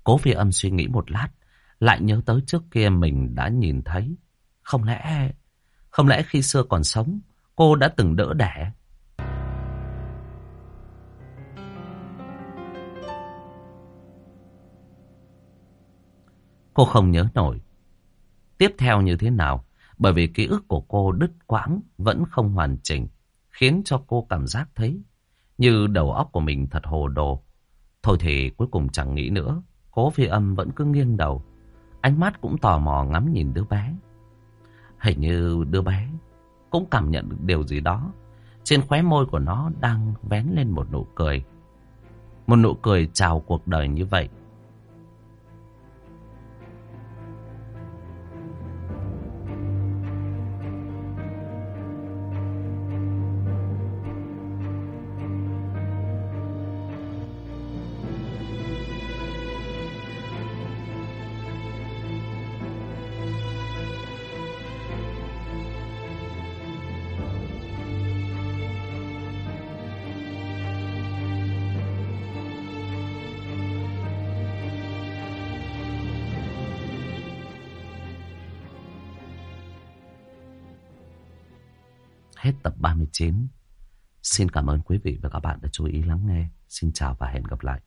Speaker 1: Cố phi âm suy nghĩ một lát, lại nhớ tới trước kia mình đã nhìn thấy. Không lẽ... Không lẽ khi xưa còn sống, cô đã từng đỡ đẻ? Cô không nhớ nổi. Tiếp theo như thế nào? Bởi vì ký ức của cô đứt quãng vẫn không hoàn chỉnh, khiến cho cô cảm giác thấy như đầu óc của mình thật hồ đồ. Thôi thì cuối cùng chẳng nghĩ nữa, cố phi âm vẫn cứ nghiêng đầu. Ánh mắt cũng tò mò ngắm nhìn đứa bé. Hình như đứa bé cũng cảm nhận được điều gì đó. Trên khóe môi của nó đang vén lên một nụ cười. Một nụ cười chào cuộc đời như vậy. 9. Xin cảm ơn quý vị và các bạn đã chú ý lắng nghe. Xin chào và hẹn gặp lại.